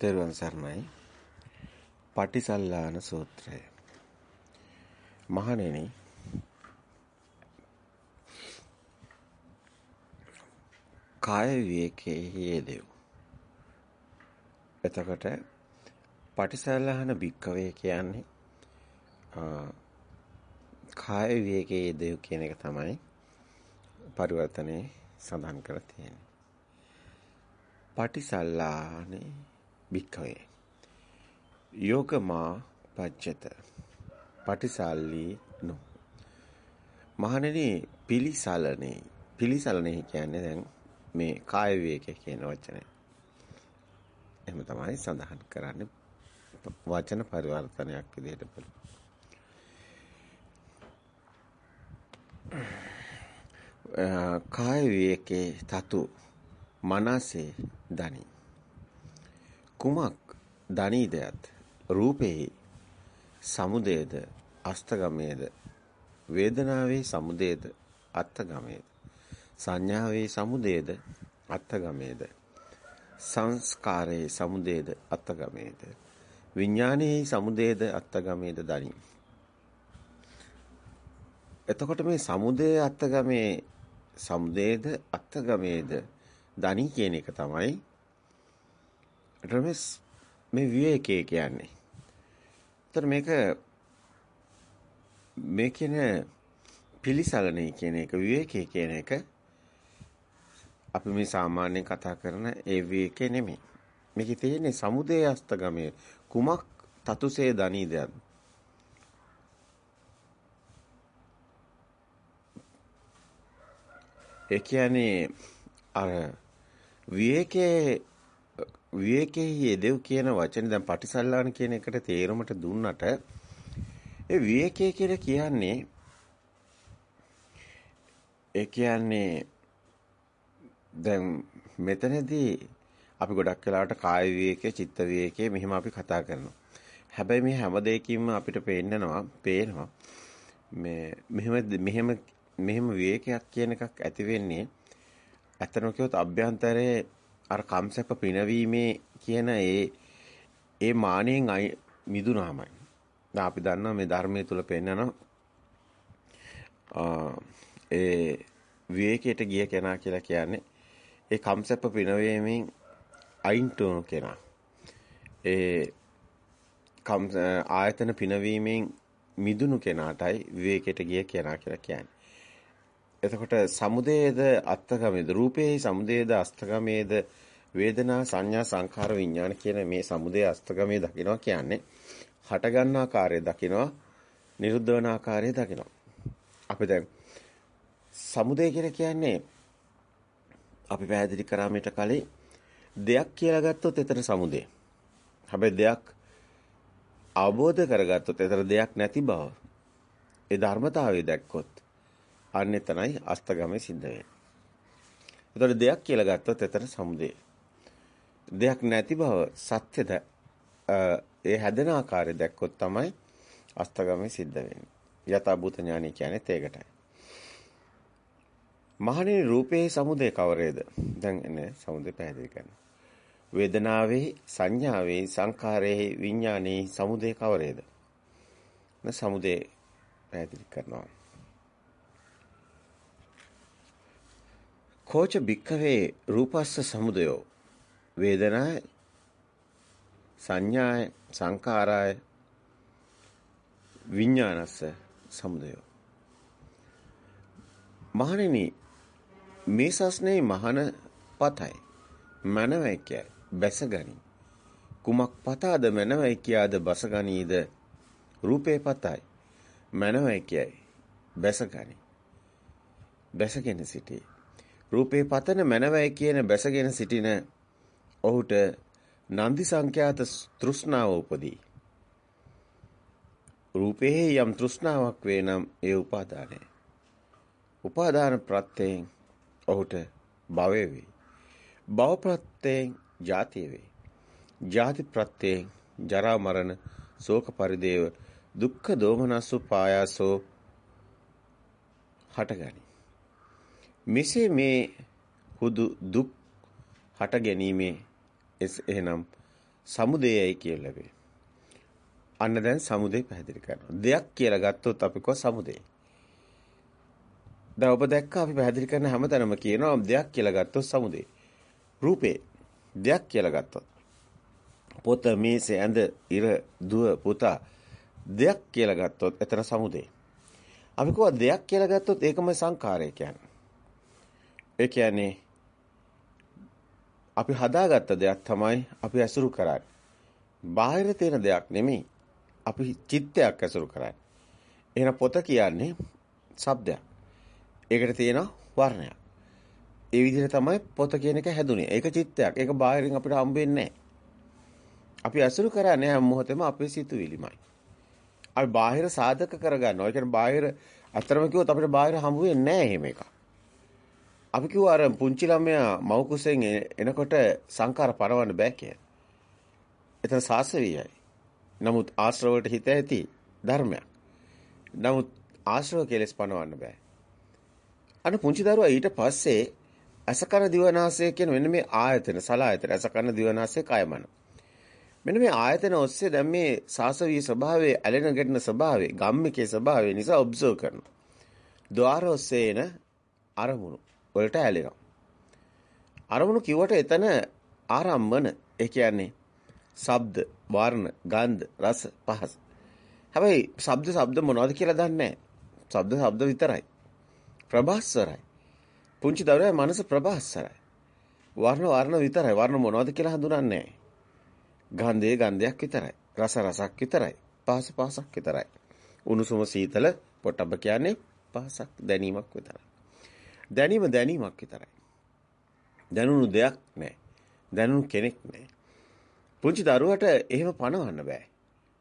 තෙරුවන් සරණයි. පටිසල්ලාන සූත්‍රය. මහණෙනි කාය විවේකයේ යෙදෙව්. එතකොට පටිසල්ලාන භික්කවේ කියන්නේ කාය විවේකයේ යෙදෙව් කියන එක තමයි පරිවර්තනයේ සඳහන් කරලා තියෙන්නේ. පටිසල්ලානේ භික්කවේ යෝගමා පච්චත. පටිසල්ලී නෝ. මහණෙනි පිලිසලනේ පිලිසලනේ කියන්නේ දැන් මේ කාය විවේකය කියන වචනය එහෙම තමයි සඳහන් කරන්නේ. වචන පරිවර්තනයක් විදිහට බලමු. කාය විවේකේ තතු මනසේ දනි. කුමක් දනීදයත් රූපේ සමුදේද අස්තගමේද වේදනාවේ සමුදේද අත්තගමේද සංඥාවේ සමුදේද අත්තගමේද සංස්කාරයේ සමුදේද අත්තගමේද විඥානයේ සමුදේද අත්තගමේද දනි. එතකොට මේ සමුදේ අත්තගමේ සමුදේද අත්තගමේද දනි කියන එක තමයි රමස් මේ විවේකයේ කියන්නේ. ඒතර මේක මේ කියන පිලිසලනේ කියන එක විවේකයේ කියන එක අපි මේ සාමාන්‍යයෙන් කතා කරන ඒ විවේකේ නෙමෙයි. මේකේ තියෙන්නේ සමුදේ අස්තගමේ කුමක් තතුසේ දනීදයන්. ඒ කියන්නේ අර විවේකයේ විවේකයේ යෙදෙව් කියන වචනේ දැන් පටිසල්ලාන කියන එකට තේරුමට දුන්නට ඒ විවේකයේ කියලා කියන්නේ ඒ කියන්නේ දැන් මෙතනදී අපි ගොඩක් වෙලාවට කාය විවේකයේ චිත්ත විවේකයේ මෙහෙම අපි කතා කරනවා. හැබැයි මේ හැම දෙයකින්ම අපිට පේන්නනවා, පේනවා මේ මෙහෙම මෙහෙම මෙහෙම විවේකයක් කියන එකක් ඇති වෙන්නේ ඇත්තම කිව්වොත් අභ්‍යන්තරයේ අර කම්සප පිනවීමේ කියන ඒ ඒ මානෙන් මිදුනාමයි. දැන් අපි දන්නවා මේ ධර්මයේ තුල පෙන්නනවා ඒ විවේකයට ගිය කෙනා කියලා කියන්නේ ඒ කම්සප පිනවීමෙන් අයින් තුන කෙනා. ඒ කම් ආයතන පිනවීමෙන් මිදුණු කෙනාටයි විවේකයට ගිය කෙනා කියලා කියන්නේ. එතකොට සමුදේද අත්තගමේද රූපේ සමුදේද අස්තගමේද වේදනා සංඥා සංඛාර විඥාන කියන මේ සමුදේ අස්තගමේ දකිනවා කියන්නේ හට ගන්න ආකාරය දකිනවා නිරුද්ධ වන ආකාරය දකිනවා. අපි දැන් සමුදේ කියලා කියන්නේ අපි පැහැදිලි කරා මේට කලින් දෙයක් කියලා ගත්තොත් එතන සමුදේ. හැබැයි දෙයක් අවබෝධ කරගත්තොත් එතන දෙයක් නැති බව ඒ ධර්මතාවය දැක්කොත් අන්න එතනයි අස්තගමේ සිද්ධ වෙන්නේ. එතකොට දෙයක් කියලා ගත්තොත් එතන සමුදේ. දෙයක් නැති බව සත්‍යද ඒ හැදෙන ආකාරය දැක්කොත් තමයි අස්තගමේ සිද්ධ වෙන්නේ. යථාභූත ඥානය කියන්නේ ඒකටයි. මහණෙනි රූපේ සමුදේ කවරේද? දැන් එන්නේ සමුදේ පැහැදිලි කරනවා. වේදනාවේ සංඥාවේ සංඛාරයේ විඥානයේ සමුදේ කවරේද? න සමුදේ පැහැදිලි කරනවා. කෝච භික්ඛවේ රූපස්ස සමුදයෝ. වේදනාය සංඥාය සංකාරාය විඥානස්ස සමුදයෝ. මහණෙනි මේ සස්නේ මහන පතයි. මනවයි කියයි. බැසගනි. කුමක් පතාද මනවයි කියාද බසගනීද? රූපේ පතයි. මනවයි කියයි. බැසගනි. බැසගෙන සිටී. රූපේ පතන මනවයි කියන බැසගෙන සිටින ඔහුට නන්දි සංඛ්‍යාත තෘෂ්ණාව උපදී. රූපේ යම් තෘෂ්ණාවක් වේ නම් ඒ උපාදානය. උපාදාන ප්‍රත්‍යයෙන් ඔහුට භවය වේ. භව ප්‍රත්‍යයෙන් ජාතිය වේ. ජාති ප්‍රත්‍යයෙන් ජරා මරණ ශෝක පරිදේව දුක්ඛ දෝමනස්සු පායාසෝ හටගනි. මෙසේ මේ හුදු දුක් හට ගැනීමේ එහෙනම් සමුදයයි කියලා ලැබේ. අන්න දැන් සමුදේ පැහැදිලි කරනවා. දෙයක් කියලා ගත්තොත් අපි කෝ සමුදේ. දැන් ඔබ දැක්ක අපි පැහැදිලි කරන හැමතැනම කියනවා දෙයක් කියලා ගත්තොත් සමුදේ. රූපේ දෙයක් කියලා ගත්තොත් පොත මේස ඇඳ ඉර දුව පුතා දෙයක් කියලා ගත්තොත් එතන සමුදේ. අපි කව දෙයක් කියලා ගත්තොත් ඒකම සංකාරය කියන්නේ. ඒ කියන්නේ අපි හදාගත්ත දෙයක් තමයි අපි ඇසුරු කරන්නේ. බාහිර තියෙන දෙයක් නෙමෙයි. අපි චිත්තයක් ඇසුරු කරන්නේ. එහෙනම් පොත කියන්නේ ශබ්දයක්. ඒකට තියෙන වර්ණයක්. ඒ විදිහට තමයි පොත කියන එක හැදුනේ. ඒක චිත්තයක්. ඒක බාහිරින් අපිට හම්බ වෙන්නේ අපි ඇසුරු කරන්නේ හැම මොහොතෙම අපේ සිතුවිලිමයි. අපි බාහිර සාධක කරගන්නවා. ඒ කියන්නේ බාහිර අතරම කිව්වොත් අපිට බාහිර හම්බ වෙන්නේ නැහැ එහෙම එකක්. අපි කිව්වා අර පුංචි ළමයා මව් කුසෙන් එනකොට සංකාර පරවන්න බෑ කියලා. එතන සාසවියයි. නමුත් ආශ්‍රව වලට හිත ඇති ධර්මයක්. නමුත් ආශ්‍රව කෙලස් පනවන්න බෑ. අන්න පුංචි දරුවා ඊට පස්සේ අසකන දිවනාසය කියන මෙන්න මේ ආයතන සලායතන අසකන දිවනාසය කයමන. මෙන්න මේ ආයතන ඔස්සේ දැන් මේ සාසවී ස්වභාවයේ ඇලෙන ගැටෙන ස්වභාවයේ ගම්මිකේ ස්වභාවය නිසා ඔබ්සර්ව් කරනවා. ద్వාර ඔස්සේ එන අරමුණු වලට ඇලෙනවා. අරමුණු කිව්වට එතන ආරම්මන ඒ කියන්නේ ශබ්ද, වර්ණ, ගන්ධ, රස, පහස. හැබැයි ශබ්ද ශබ්ද මොනවද කියලා දන්නේ නැහැ. ශබ්ද ශබ්ද විතරයි. ප්‍රභාස්වරයි. පුංචි දරුවා මනස ප්‍රභාස්වරයි. වර්ණ වර්ණ විතරයි. වර්ණ මොනවද කියලා හඳුනන්නේ නැහැ. ගන්ධයේ ගන්ධයක් විතරයි. රස රසක් විතරයි. පහස පහසක් විතරයි. උණුසුම සීතල පොට්ටබ්බ කියන්නේ පහසක් දැනීමක් විතරයි. දැනීම දැනීමක් විතරයි. දැනුණු දෙයක් නැහැ. දැනුණු කෙනෙක් නැහැ. පුංචි දරුවට එහෙම පණවන්න බෑ.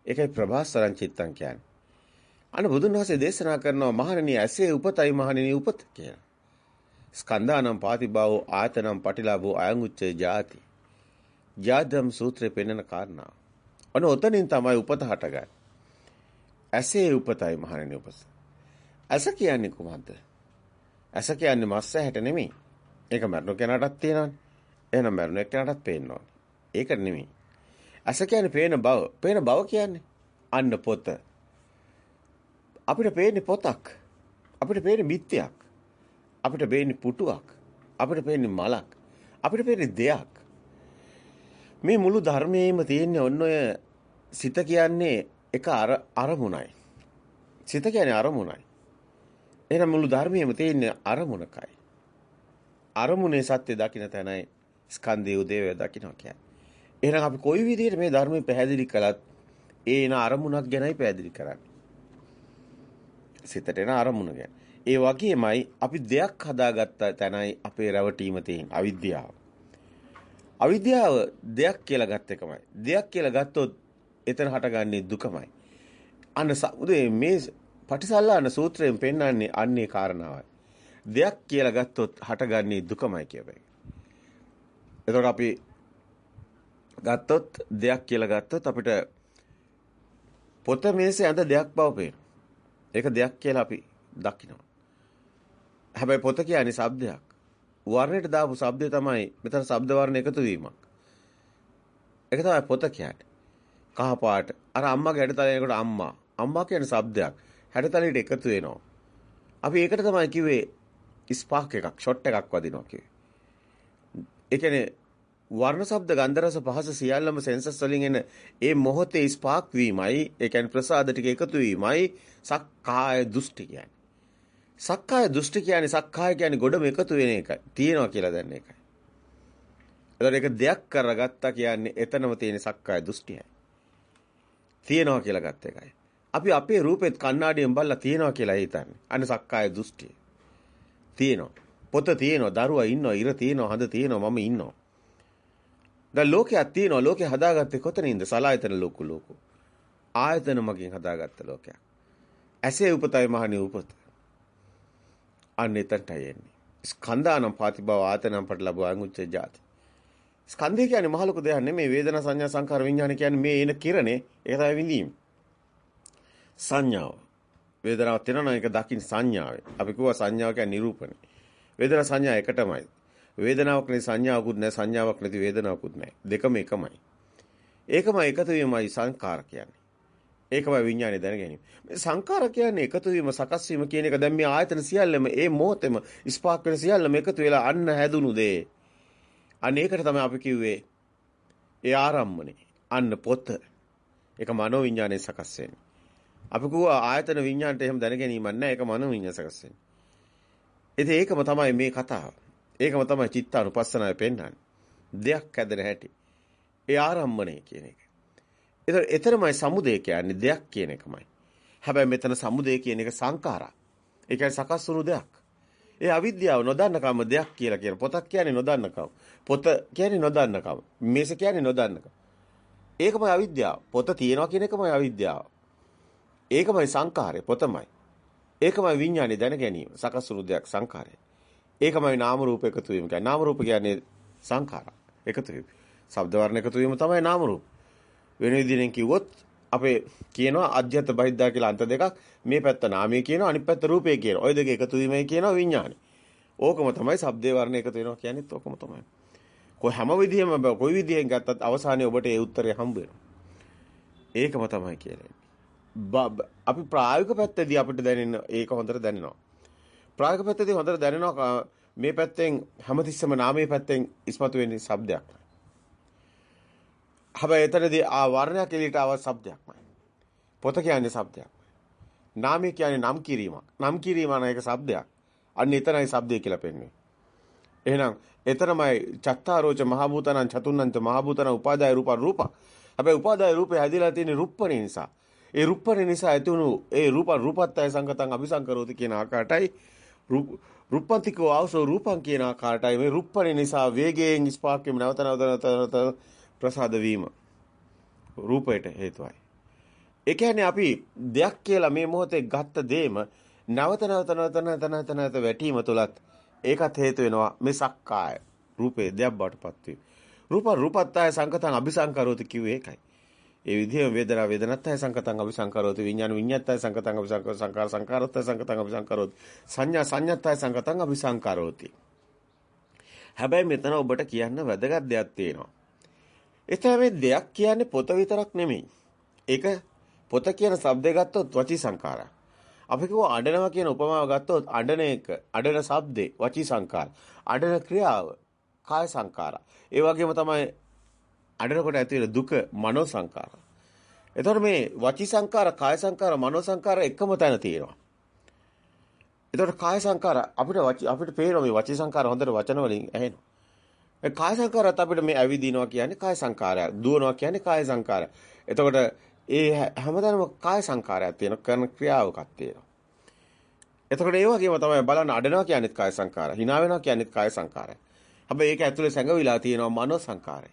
ඒකයි ප්‍රභාස්වරං චිත්තං කියන්නේ. අන්න බුදුන් වහන්සේ දේශනා කරනවා මහණෙනි ඇසේ උපතයි මහණෙනි උපත කියලා. ස්කන්ධානම් පාතිභාවෝ ආයතනම් පටිලාභෝ අයං උච්චේ ජාති. ජාදම් සූත්‍රේ පෙන්වන කාරණා. අන්න ඔතනින් තමයි උපත හටගන්නේ. ඇසේ උපතයි මහණෙනි උපත. ඇස කියන්නේ කොහොමද? ඇස කියන්නේ මස්ස හැට නෙමෙයි. ඒක මරණ කෙනාටත් තියෙනවනේ. එහෙනම් මරණ කෙනාටත් පේන්න ඕනේ. ඒක නෙමෙයි. ඇස කියන්නේ පේන බව. පේන බව කියන්නේ අන්න පොත. අපිට පේන්නේ පොතක්. අපිට පේන්නේ මිත්‍යක්. අපිට පේන්නේ පුටුවක්. අපිට පේන්නේ මලක්. අපිට පේන්නේ දෙයක්. මේ මුළු ධර්මයේම තියෙන්නේ ඔන්න ඔය සිත කියන්නේ එක අර අරමුණයි. සිත කියන්නේ අරමුණයි. එහෙනම් මුළු ධර්මයේම තියෙන්නේ අරමුණකයි. අරමුණේ සත්‍ය දකින්න තැනයි ස්කන්ධයේ උදේවය දකින්න කියන්නේ. එහෙනම් අපි කොයි විදිහට මේ ධර්මය පැහැදිලි කළත් ඒ එන අරමුණක් ගැනයි පැහැදිලි කරන්නේ. සිතට එන අරමුණ ගැන. ඒ වගේමයි අපි දෙයක් හදාගත්ත තැනයි අපේ රැවටීම තියෙන අවිද්‍යාව. අවිද්‍යාව දෙයක් කියලා ගත්ත එකමයි. දෙයක් කියලා ගත්තොත් එතන හටගන්නේ දුකමයි. අන්න සමුදේ මේ පටිසල්ලාන සූත්‍රයෙන් පෙන්වන්නේ අන්නේ කාරණාවයි. දෙයක් කියලා ගත්තොත් හටගන්නේ දුකමයි කියපේ. එතකොට අපි ගත්තොත් දෙයක් කියලා ගත්තොත් අපිට පොත මේසේ ඇඳ දෙයක් බව පේනවා. ඒක දෙයක් කියලා අපි දකිනවා. හැබැයි පොත කියන්නේ શબ્දයක්. වර්ණයට දාපු શબ્දය තමයි මෙතන શબ્ද වර්ණ එකතු වීමක්. ඒක තමයි පොත කියන්නේ. කහ පාට. අර අම්මා ගැඩතල එනකොට අම්මා. අම්මා කියන શબ્දයක්. හැඩතලයට එකතු වෙනවා. අපි ඒකට තමයි කිව්වේ ස්පාක් එකක්, ෂොට් එකක් වදිනවා කිව්වේ. ඒ කියන්නේ වර්ණ ශබ්ද ගන්ධ රස පහස සියල්ලම සෙන්සස් වලින් එන ඒ මොහොතේ ස්පාක් වීමයි ඒ කියන්නේ ප්‍රසාද ටික එකතු වීමයි සක්කාය දෘෂ්ටි කියන්නේ. සක්කාය දෘෂ්ටි කියන්නේ සක්කාය කියන්නේ ගොඩම එකතු වෙන එකයි. තියෙනවා කියලා දැන එකයි. එතකොට ඒක දෙයක් කරගත්තා කියන්නේ එතනම තියෙන සක්කාය දෘෂ්ටියයි. තියෙනවා කියලා ගත්ත එකයි. අපි අපේ රූපෙත් කණ්ණාඩියෙන් බලලා තියෙනවා කියලා හිතන්නේ. අන්න සක්කාය දෘෂ්ටිය. තියෙනවා. පොත තියෙනවා, දරුවා ඉන්නවා, ඉර තියෙනවා, හඳ තියෙනවා, මම ඉන්නවා. දැන් ලෝකයක් තියෙනවා. ලෝකේ හදාගත්තේ කොතනින්ද? සලායතන ලෝක ලෝක. ආයතන මගින් හදාගත්ත ලෝකයක්. ඇසේ උපතයි මහණි උපත. අන්න එතනට යන්නේ. ස්කන්ධානම් පාතිභව ආතනම් පට ලැබුව අංගුච්ච ජාති. ස්කන්ධය කියන්නේ මහ ලොකු දෙයක් නෙමෙයි වේදනා සංඥා සංකාර විඥාන කියන්නේ මේ එන කිරණේ ඒක තමයි විඳීම. සංඥාව. වේදනාවක් තියෙනවා ඒක දකින්න සංඥාවේ. අපි කිව්වා සංඥාව කියන්නේ නිරූපණය. වේදනා සංඥා එකටමයි. වේදනාවක් නැති සංඥාවකුත් නැහැ සංඥාවක් නැති වේදනාවකුත් නැහැ. දෙකම එකමයි. ඒකම එකතු වීමයි සංකාර කියන්නේ. ඒකමයි විඥානේ දැන ගැනීම. මේ සංකාර කියන්නේ එකතු වීම සකස් වීම කියන එක දැන් මේ ආයතන සියල්ලම ඒ මොහොතේම ස්පාක් වෙන සියල්ලම එකතු වෙලා අන්න හැදුණු දේ. අන්න ඒකට තමයි අපි කිව්වේ ඒ ආරම්මනේ. අන්න පොත. ඒක මනෝ විඥානේ සකස් වෙන්නේ. අපි කිව්වා ආයතන විඥාණයට එහෙම දැන ගැනීමක් නැහැ. ඒක මනෝ විඥාන සකස් වෙන්නේ. ඉතින් ඒකම තමයි මේ කතාව. ඒකම තමයි චිත්තානුපස්සනාවේ පෙන්වන්නේ. දෙයක් හැදෙන හැටි. ඒ ආරම්මණය කියන එක. ඒතර එතරම්යි සමුදේ කියන්නේ දෙයක් කියන එකමයි. හැබැයි මෙතන සමුදේ කියන එක සංඛාරා. ඒ කියන්නේ සකස් වුණු දෙයක්. ඒ අවිද්‍යාව නොදන්නකම දෙයක් කියලා කියන පොතක් කියන්නේ නොදන්නකම. පොත කියන්නේ නොදන්නකම. මේස කියන්නේ නොදන්නකම. ඒකමයි අවිද්‍යාව. පොත තියනවා කියන එකමයි අවිද්‍යාව. ඒකමයි සංඛාරය පොතමයි. ඒකමයි විඥානේ දැන ගැනීම. සකස් වුණු දෙයක් සංඛාරය. ඒකමයි නාම රූප එකතු වීම. කියන්නේ නාම රූප කියන්නේ සංඛාරා. එකතු වීම. ශබ්ද වර්ණ එකතු වීම තමයි නාම රූප. වෙන විදිහෙන් කිව්වොත් අපේ කියනවා අධ්‍යත බහිද්දා කියලා අන්ත දෙකක් මේ පැත්ත නාමය කියනවා අනිත් පැත්ත රූපය කියනවා. ওই දෙක එකතු වීමයි කියනවා විඥානය. ඕකම තමයි ශබ්දේ වර්ණ එකතු වෙනවා කියන්නේත් ඕකම තමයි. කොයි හැම විදිහෙම කොයි විදිහෙන් ගත්තත් අවසානයේ ඔබට ඒ උත්තරය හම්බ වෙනවා. ඒකම තමයි කියන්නේ. අපි ප්‍රායෝගික පැත්තේදී අපිට දැනෙන ඒක හොඳට දැනෙනවා. ප්‍රායෝගික පැත්තේදී හොඳට දැනෙනවා මේ පැත්තෙන් හැමතිස්සම නාමයේ පැත්තෙන් ඉස්මතු වෙන්නේ ශබ්දයක්. හැබැයි එතනදී ආ වර්ණයක් එළියට ආව ශබ්දයක්මයි. පොත කියන්නේ ශබ්දයක්. නාමය කියන්නේ නම් කිරීමක්. නම් කිරීම අන එක ශබ්දයක්. අන්න එතනයි ශබ්දය කියලා පෙන්වන්නේ. එහෙනම් එතරම්යි චත්තාරෝච මහභූතනං චතුන්නංච මහභූතන උපාදාය රූප රූප. හැබැයි උපාදාය රූපේ හැදිලා තියෙන රුප්පණේ නිසා. ඒ රුප්පණේ නිසා ඇතිවුණු ඒ රූප රූපත්තය සංගතං අபிසංකරෝති කියන ආකාරයටයි රුප්පන්තිකෝ ආවසෝ රූපං කියන ආකාරයටයි මේ රුප්පණේ නිසා වේගයෙන් ස්පාර්ක්ෙම නැවත නැවත නැවත ප්‍රසාද වීම රූපයට හේතුවයි. ඒ කියන්නේ අපි දෙයක් කියලා මේ මොහොතේ ගත්ත දේම නැවත නැවත නැවත නැවත නැවත නැවත වැටීම තුලත් ඒකත් හේතු වෙනවා මේ සක්කාය රූපේ දෙයක් බවටපත් වීම. රූප රූපත්තය සංකතං අபிසංකරෝති කිව්වේ ඒකයි. ඒ විදිහම වේදනා වේදනත්තය සංකතං අපි සංකාරෝති විඥාන විඤ්ඤාත්තය සංකතං අපි සංකාර සංකාර සංකාරත්තය සංකතං අපි සංකාරෝති සංඥා සංඥාත්තය සංකතං අපි සංකාරෝති හැබැයි මෙතන ඔබට කියන්න වැදගත් දෙයක් තියෙනවා. එතන මේ දෙයක් කියන්නේ පොත විතරක් නෙමෙයි. ඒක පොත කියන શબ્දය ගත්තොත් වචී සංකාරා අපි කිව්ව අඬනවා කියන උපමාව ගත්තොත් අඬන එක අඬන શબ્දේ වචී සංකාර අඬන ක්‍රියාව කාය සංකාරා ඒ වගේම තමයි අඬනකොට ඇති වෙන දුක මනෝ සංකාර. එතකොට මේ වචී සංකාර, කාය සංකාර, මනෝ සංකාර එකම තැන තියෙනවා. එතකොට කාය සංකාර අපිට අපිට පේනවා මේ වචී සංකාර හොඳට වචන වලින් ඇහෙනවා. ඒ කාය සංකාරات අපිට මේ ඇවිදිනවා කියන්නේ කාය සංකාරයක්. දුවනවා කියන්නේ කාය සංකාරයක්. එතකොට ඒ හැමදාම කාය සංකාරයක් තියෙන කරන ක්‍රියාවකක් තියෙනවා. එතකොට ඒ වගේම තමයි බලන්න අඩනවා කියන්නේත් කාය සංකාරය. hina වෙනවා කියන්නේත් කාය සංකාරය. හැබැයි ඒක ඇතුලේ සැඟවිලා තියෙනවා මනෝ සංකාරය.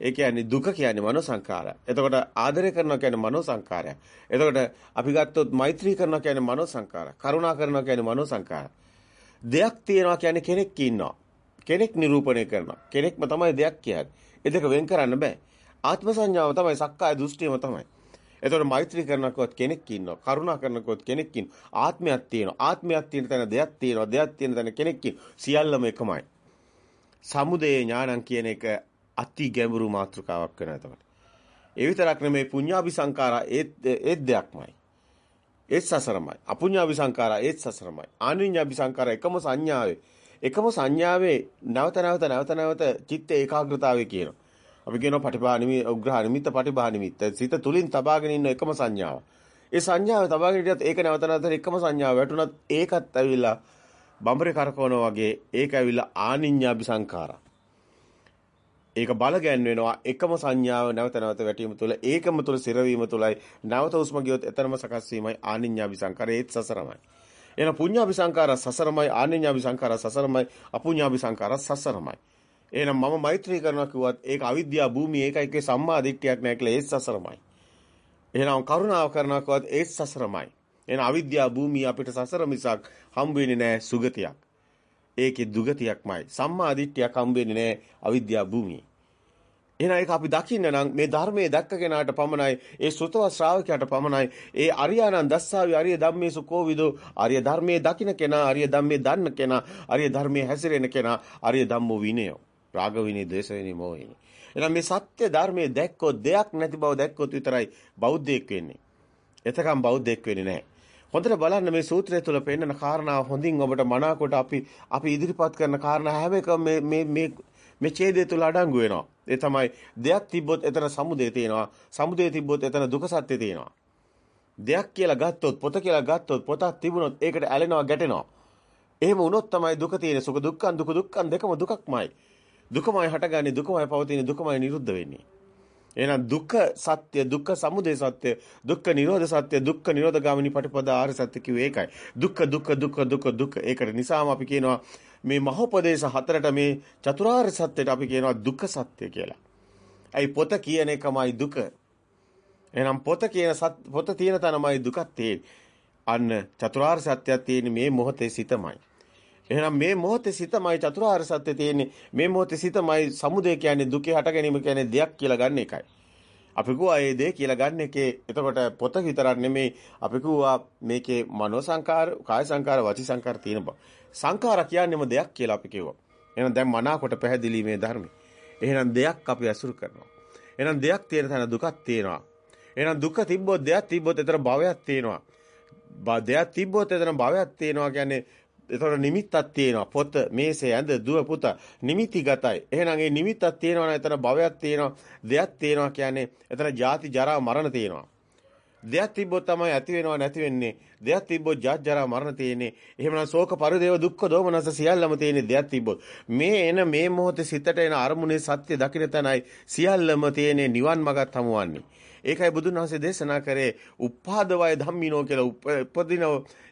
ඒ කියන්නේ දුක කියන්නේ මනෝ සංකාරය. එතකොට ආදරය කරනවා කියන්නේ මනෝ සංකාරය. එතකොට අපි ගත්තොත් මෛත්‍රී කරනවා කියන්නේ මනෝ සංකාරය. කරුණා කරනවා කියන්නේ මනෝ සංකාරය. දෙයක් තියෙනවා කියන්නේ කෙනෙක් ඉන්නවා. කෙනෙක් නිරූපණය කරනවා. කෙනෙක්ම තමයි දෙයක් කියන්නේ. ඒ දෙක වෙන් කරන්න බෑ. ආත්ම සංඥාව තමයි සක්කාය දෘෂ්ටියම තමයි. එතකොට මෛත්‍රී කරනකොත් කෙනෙක් ඉන්නවා. කරුණා කරනකොත් කෙනෙක් ඉන්නවා. ආත්මයක් තියෙනවා. ආත්මයක් තියෙන තැන දෙයක් තියෙනවා. දෙයක් තියෙන තැන කෙනෙක් ඉන්නවා. සියල්ලම එකමයි. සමුදේ ඥානං කියන එක අති ගැඹුරු මාතෘකාවක් වෙනවා එතකොට. ඒ විතරක් නෙමෙයි පුඤ්ඤාභි සංඛාරා ඒත් ඒත් දෙයක්මයි. ඒත් සසරමයි. අපුඤ්ඤාභි සංඛාරා ඒත් සසරමයි. ආනිඤ්ඤාභි සංඛාරා එකම සංඥාවේ එකම සංඥාවේ නැවත නැවත නැවත නැවත චිත්ත ඒකාග්‍රතාවය කියනවා. අපි කියනවා පටිභා නිමි උග්‍රහ නිමිත්ත පටිභා නිමිත්ත. සිත තුලින් තබාගෙන ඉන්න එකම සංඥාව. ඒ සංඥාව තබාගෙන හිටියත් ඒක නැවත නැවත එකම සංඥාව වැටුණත් ඒකත් ඇවිල්ලා බඹරේ කරකවනවා වගේ ඒක ඇවිල්ලා ආනිඤ්ඤාභි සංඛාරා. ඒක බල ගැන්වෙනවා එකම සංඥාව නැවත නැවත වැටීම තුළ ඒකම තුළ සිරවීම තුළයි නැවත උස්ම ගියොත් එතරම් සකස් වීමයි ආනිඤ්ඤාභි සංඛාරය ඒත් සසරමයි. එහෙනම් පුඤ්ඤාභි සංඛාර සසරමයි ආනිඤ්ඤාභි සංඛාර සසරමයි අපුඤ්ඤාභි සංඛාර සසරමයි. එහෙනම් මම මෛත්‍රී කරනවා කිව්වත් ඒක අවිද්‍යාව භූමිය ඒකයි ඒකේ සම්මා දිට්ඨියක් නැහැ කියලා ඒත් සසරමයි. එහෙනම් කරුණාව කරනවා කිව්වත් ඒත් සසරමයි. එහෙනම් අවිද්‍යාව භූමිය අපිට සසර මිසක් හම්බ වෙන්නේ නැහැ සුගතියක්. ඒකේ දුගතියක්මයි. සම්මා දිට්ඨියක් හම්බ වෙන්නේ නැහැ අවිද්‍යාව භූමියේ. එහෙනම් ඒක අපි දකින්න නම් මේ ධර්මයේ දැක්ක කෙනාට පමණයි ඒ සුතව ශ්‍රාවකයාට පමණයි ඒ අරියානන් දස්සාවි අරිය ධම්මේසු කෝවිදෝ අරිය ධර්මයේ දකින්න කෙනා අරිය ධම්මයේ දන්න කෙනා අරිය ධර්මයේ හැසිරෙන කෙනා අරිය ධම්මෝ විනයෝ රාග විනය දේශ විනය මොහ විනය එහෙනම් මේ සත්‍ය ධර්මයේ දැක්කොත් දෙයක් නැති බව දැක්කොත් විතරයි බෞද්ධයෙක් වෙන්නේ. එතකම් බෞද්ධයෙක් වෙන්නේ නැහැ. හොඳට බලන්න මේ සූත්‍රය තුළ පෙන්නන කාරණාව හොඳින් ඔබට මනාකොට අපි අපි ඉදිරිපත් කරන කාරණා හැම එකම මේ මේ මේ මේ ඡේදය තුළ අඩංගු වෙනවා. ඒ තමයි දෙයක් තිබ්බොත් එතන සමුදය තියෙනවා. සමුදය තිබ්බොත් එතන දුක සත්‍ය තියෙනවා. දෙයක් කියලා ගත්තොත් පොත කියලා ගත්තොත් පොතක් තිබුණොත් ඒකට ඇලෙනවා ගැටෙනවා. එහෙම වුණොත් තමයි දුක තියෙන්නේ. සුඛ දුක්ඛං දුක දුක්ඛං දෙකම දුකක්මයි. දුකමයි හටගන්නේ දුකමයි පවතින්නේ දුකමයි නිරුද්ධ වෙන්නේ. එහෙනම් දුක්ඛ සත්‍ය දුක්ඛ සමුදය සත්‍ය දුක්ඛ නිරෝධ සත්‍ය දුක්ඛ නිරෝධ ගාමිනී පටිපදා ආර්ය සත්‍ය කිව්වේ ඒකයි. දුක්ඛ දුක්ඛ දුක්ඛ දුක්ඛ දුක්ඛ. ඒකට නිසාම අපි කියනවා මේ මහෝපදේශ හතරට මේ චතුරාර්ය සත්‍යයට අපි කියනවා දුක්ඛ සත්‍ය කියලා. ඇයි පොත කියන එකමයි දුක. එහෙනම් පොත කියන පොත තියෙන තැනමයි දුකක් තියෙන්නේ. අන්න චතුරාර්ය සත්‍යයක් තියෙන්නේ මේ මොහොතේ සිතමයි. එහෙනම් මේ මොහොතේ සිතමයි චතුරාර්ය සත්‍ය තියෙන්නේ. මේ මොහොතේ සිතමයි සමුදය කියන්නේ දුකේ හට ගැනීම කියන්නේ දෙයක් කියලා ගන්න එකයි. අපි කිව්වා ඒ දේ කියලා ගන්න එකේ එතකොට පොත විතරක් නෙමෙයි අපි කිව්වා මේකේ මනෝ සංකාර, කාය සංකාර, වචී සංකාර තියෙන බව. සංකාර කියන්නේම දෙයක් කියලා අපි කිව්වා. එහෙනම් දැන් මනාකොට පැහැදිලි මේ ධර්මයි. එහෙනම් දෙයක් අපි අසුරු කරනවා. එහෙනම් දෙයක් තියෙන තැන දුකක් තියෙනවා. එහෙනම් දුක තිබ්බොත් දෙයක් තිබ්බොත් එතන භවයක් තියෙනවා. දෙයක් තිබ්බොත් එතන භවයක් තියෙනවා කියන්නේ එතකොට නිමිත්තක් තියෙනවා. පොත, මේසේ, ඇඳ, දුව, පුත නිමිතිගතයි. එහෙනම් ඒ නිමිත්තක් තියෙනවා නම් එතන භවයක් තියෙනවා. දෙයක් තියෙනවා කියන්නේ එතන ජාති, ජරා, මරණ තියෙනවා. දෙයක් තිබ්බොත් තමයි ඇති වෙනව නැති වෙන්නේ. දෙයක් තිබ්බොත් ජාත් ජරා මරණ තියෙන්නේ. එහෙමනම් ශෝක පරිදේව දුක්ඛ දෝමනස සියල්ලම තියෙන්නේ දෙයක් තිබ්බොත්. මේ එන මේ මොහොතේ සිතට එන අරමුණේ සත්‍ය දකින්න තැනයි සියල්ලම තියෙන්නේ නිවන් මගත් හමුවන්නේ. ඒකයි බුදුන් වහන්සේ දේශනා කරේ උපාද වය ධම්මිනෝ කියලා උපදින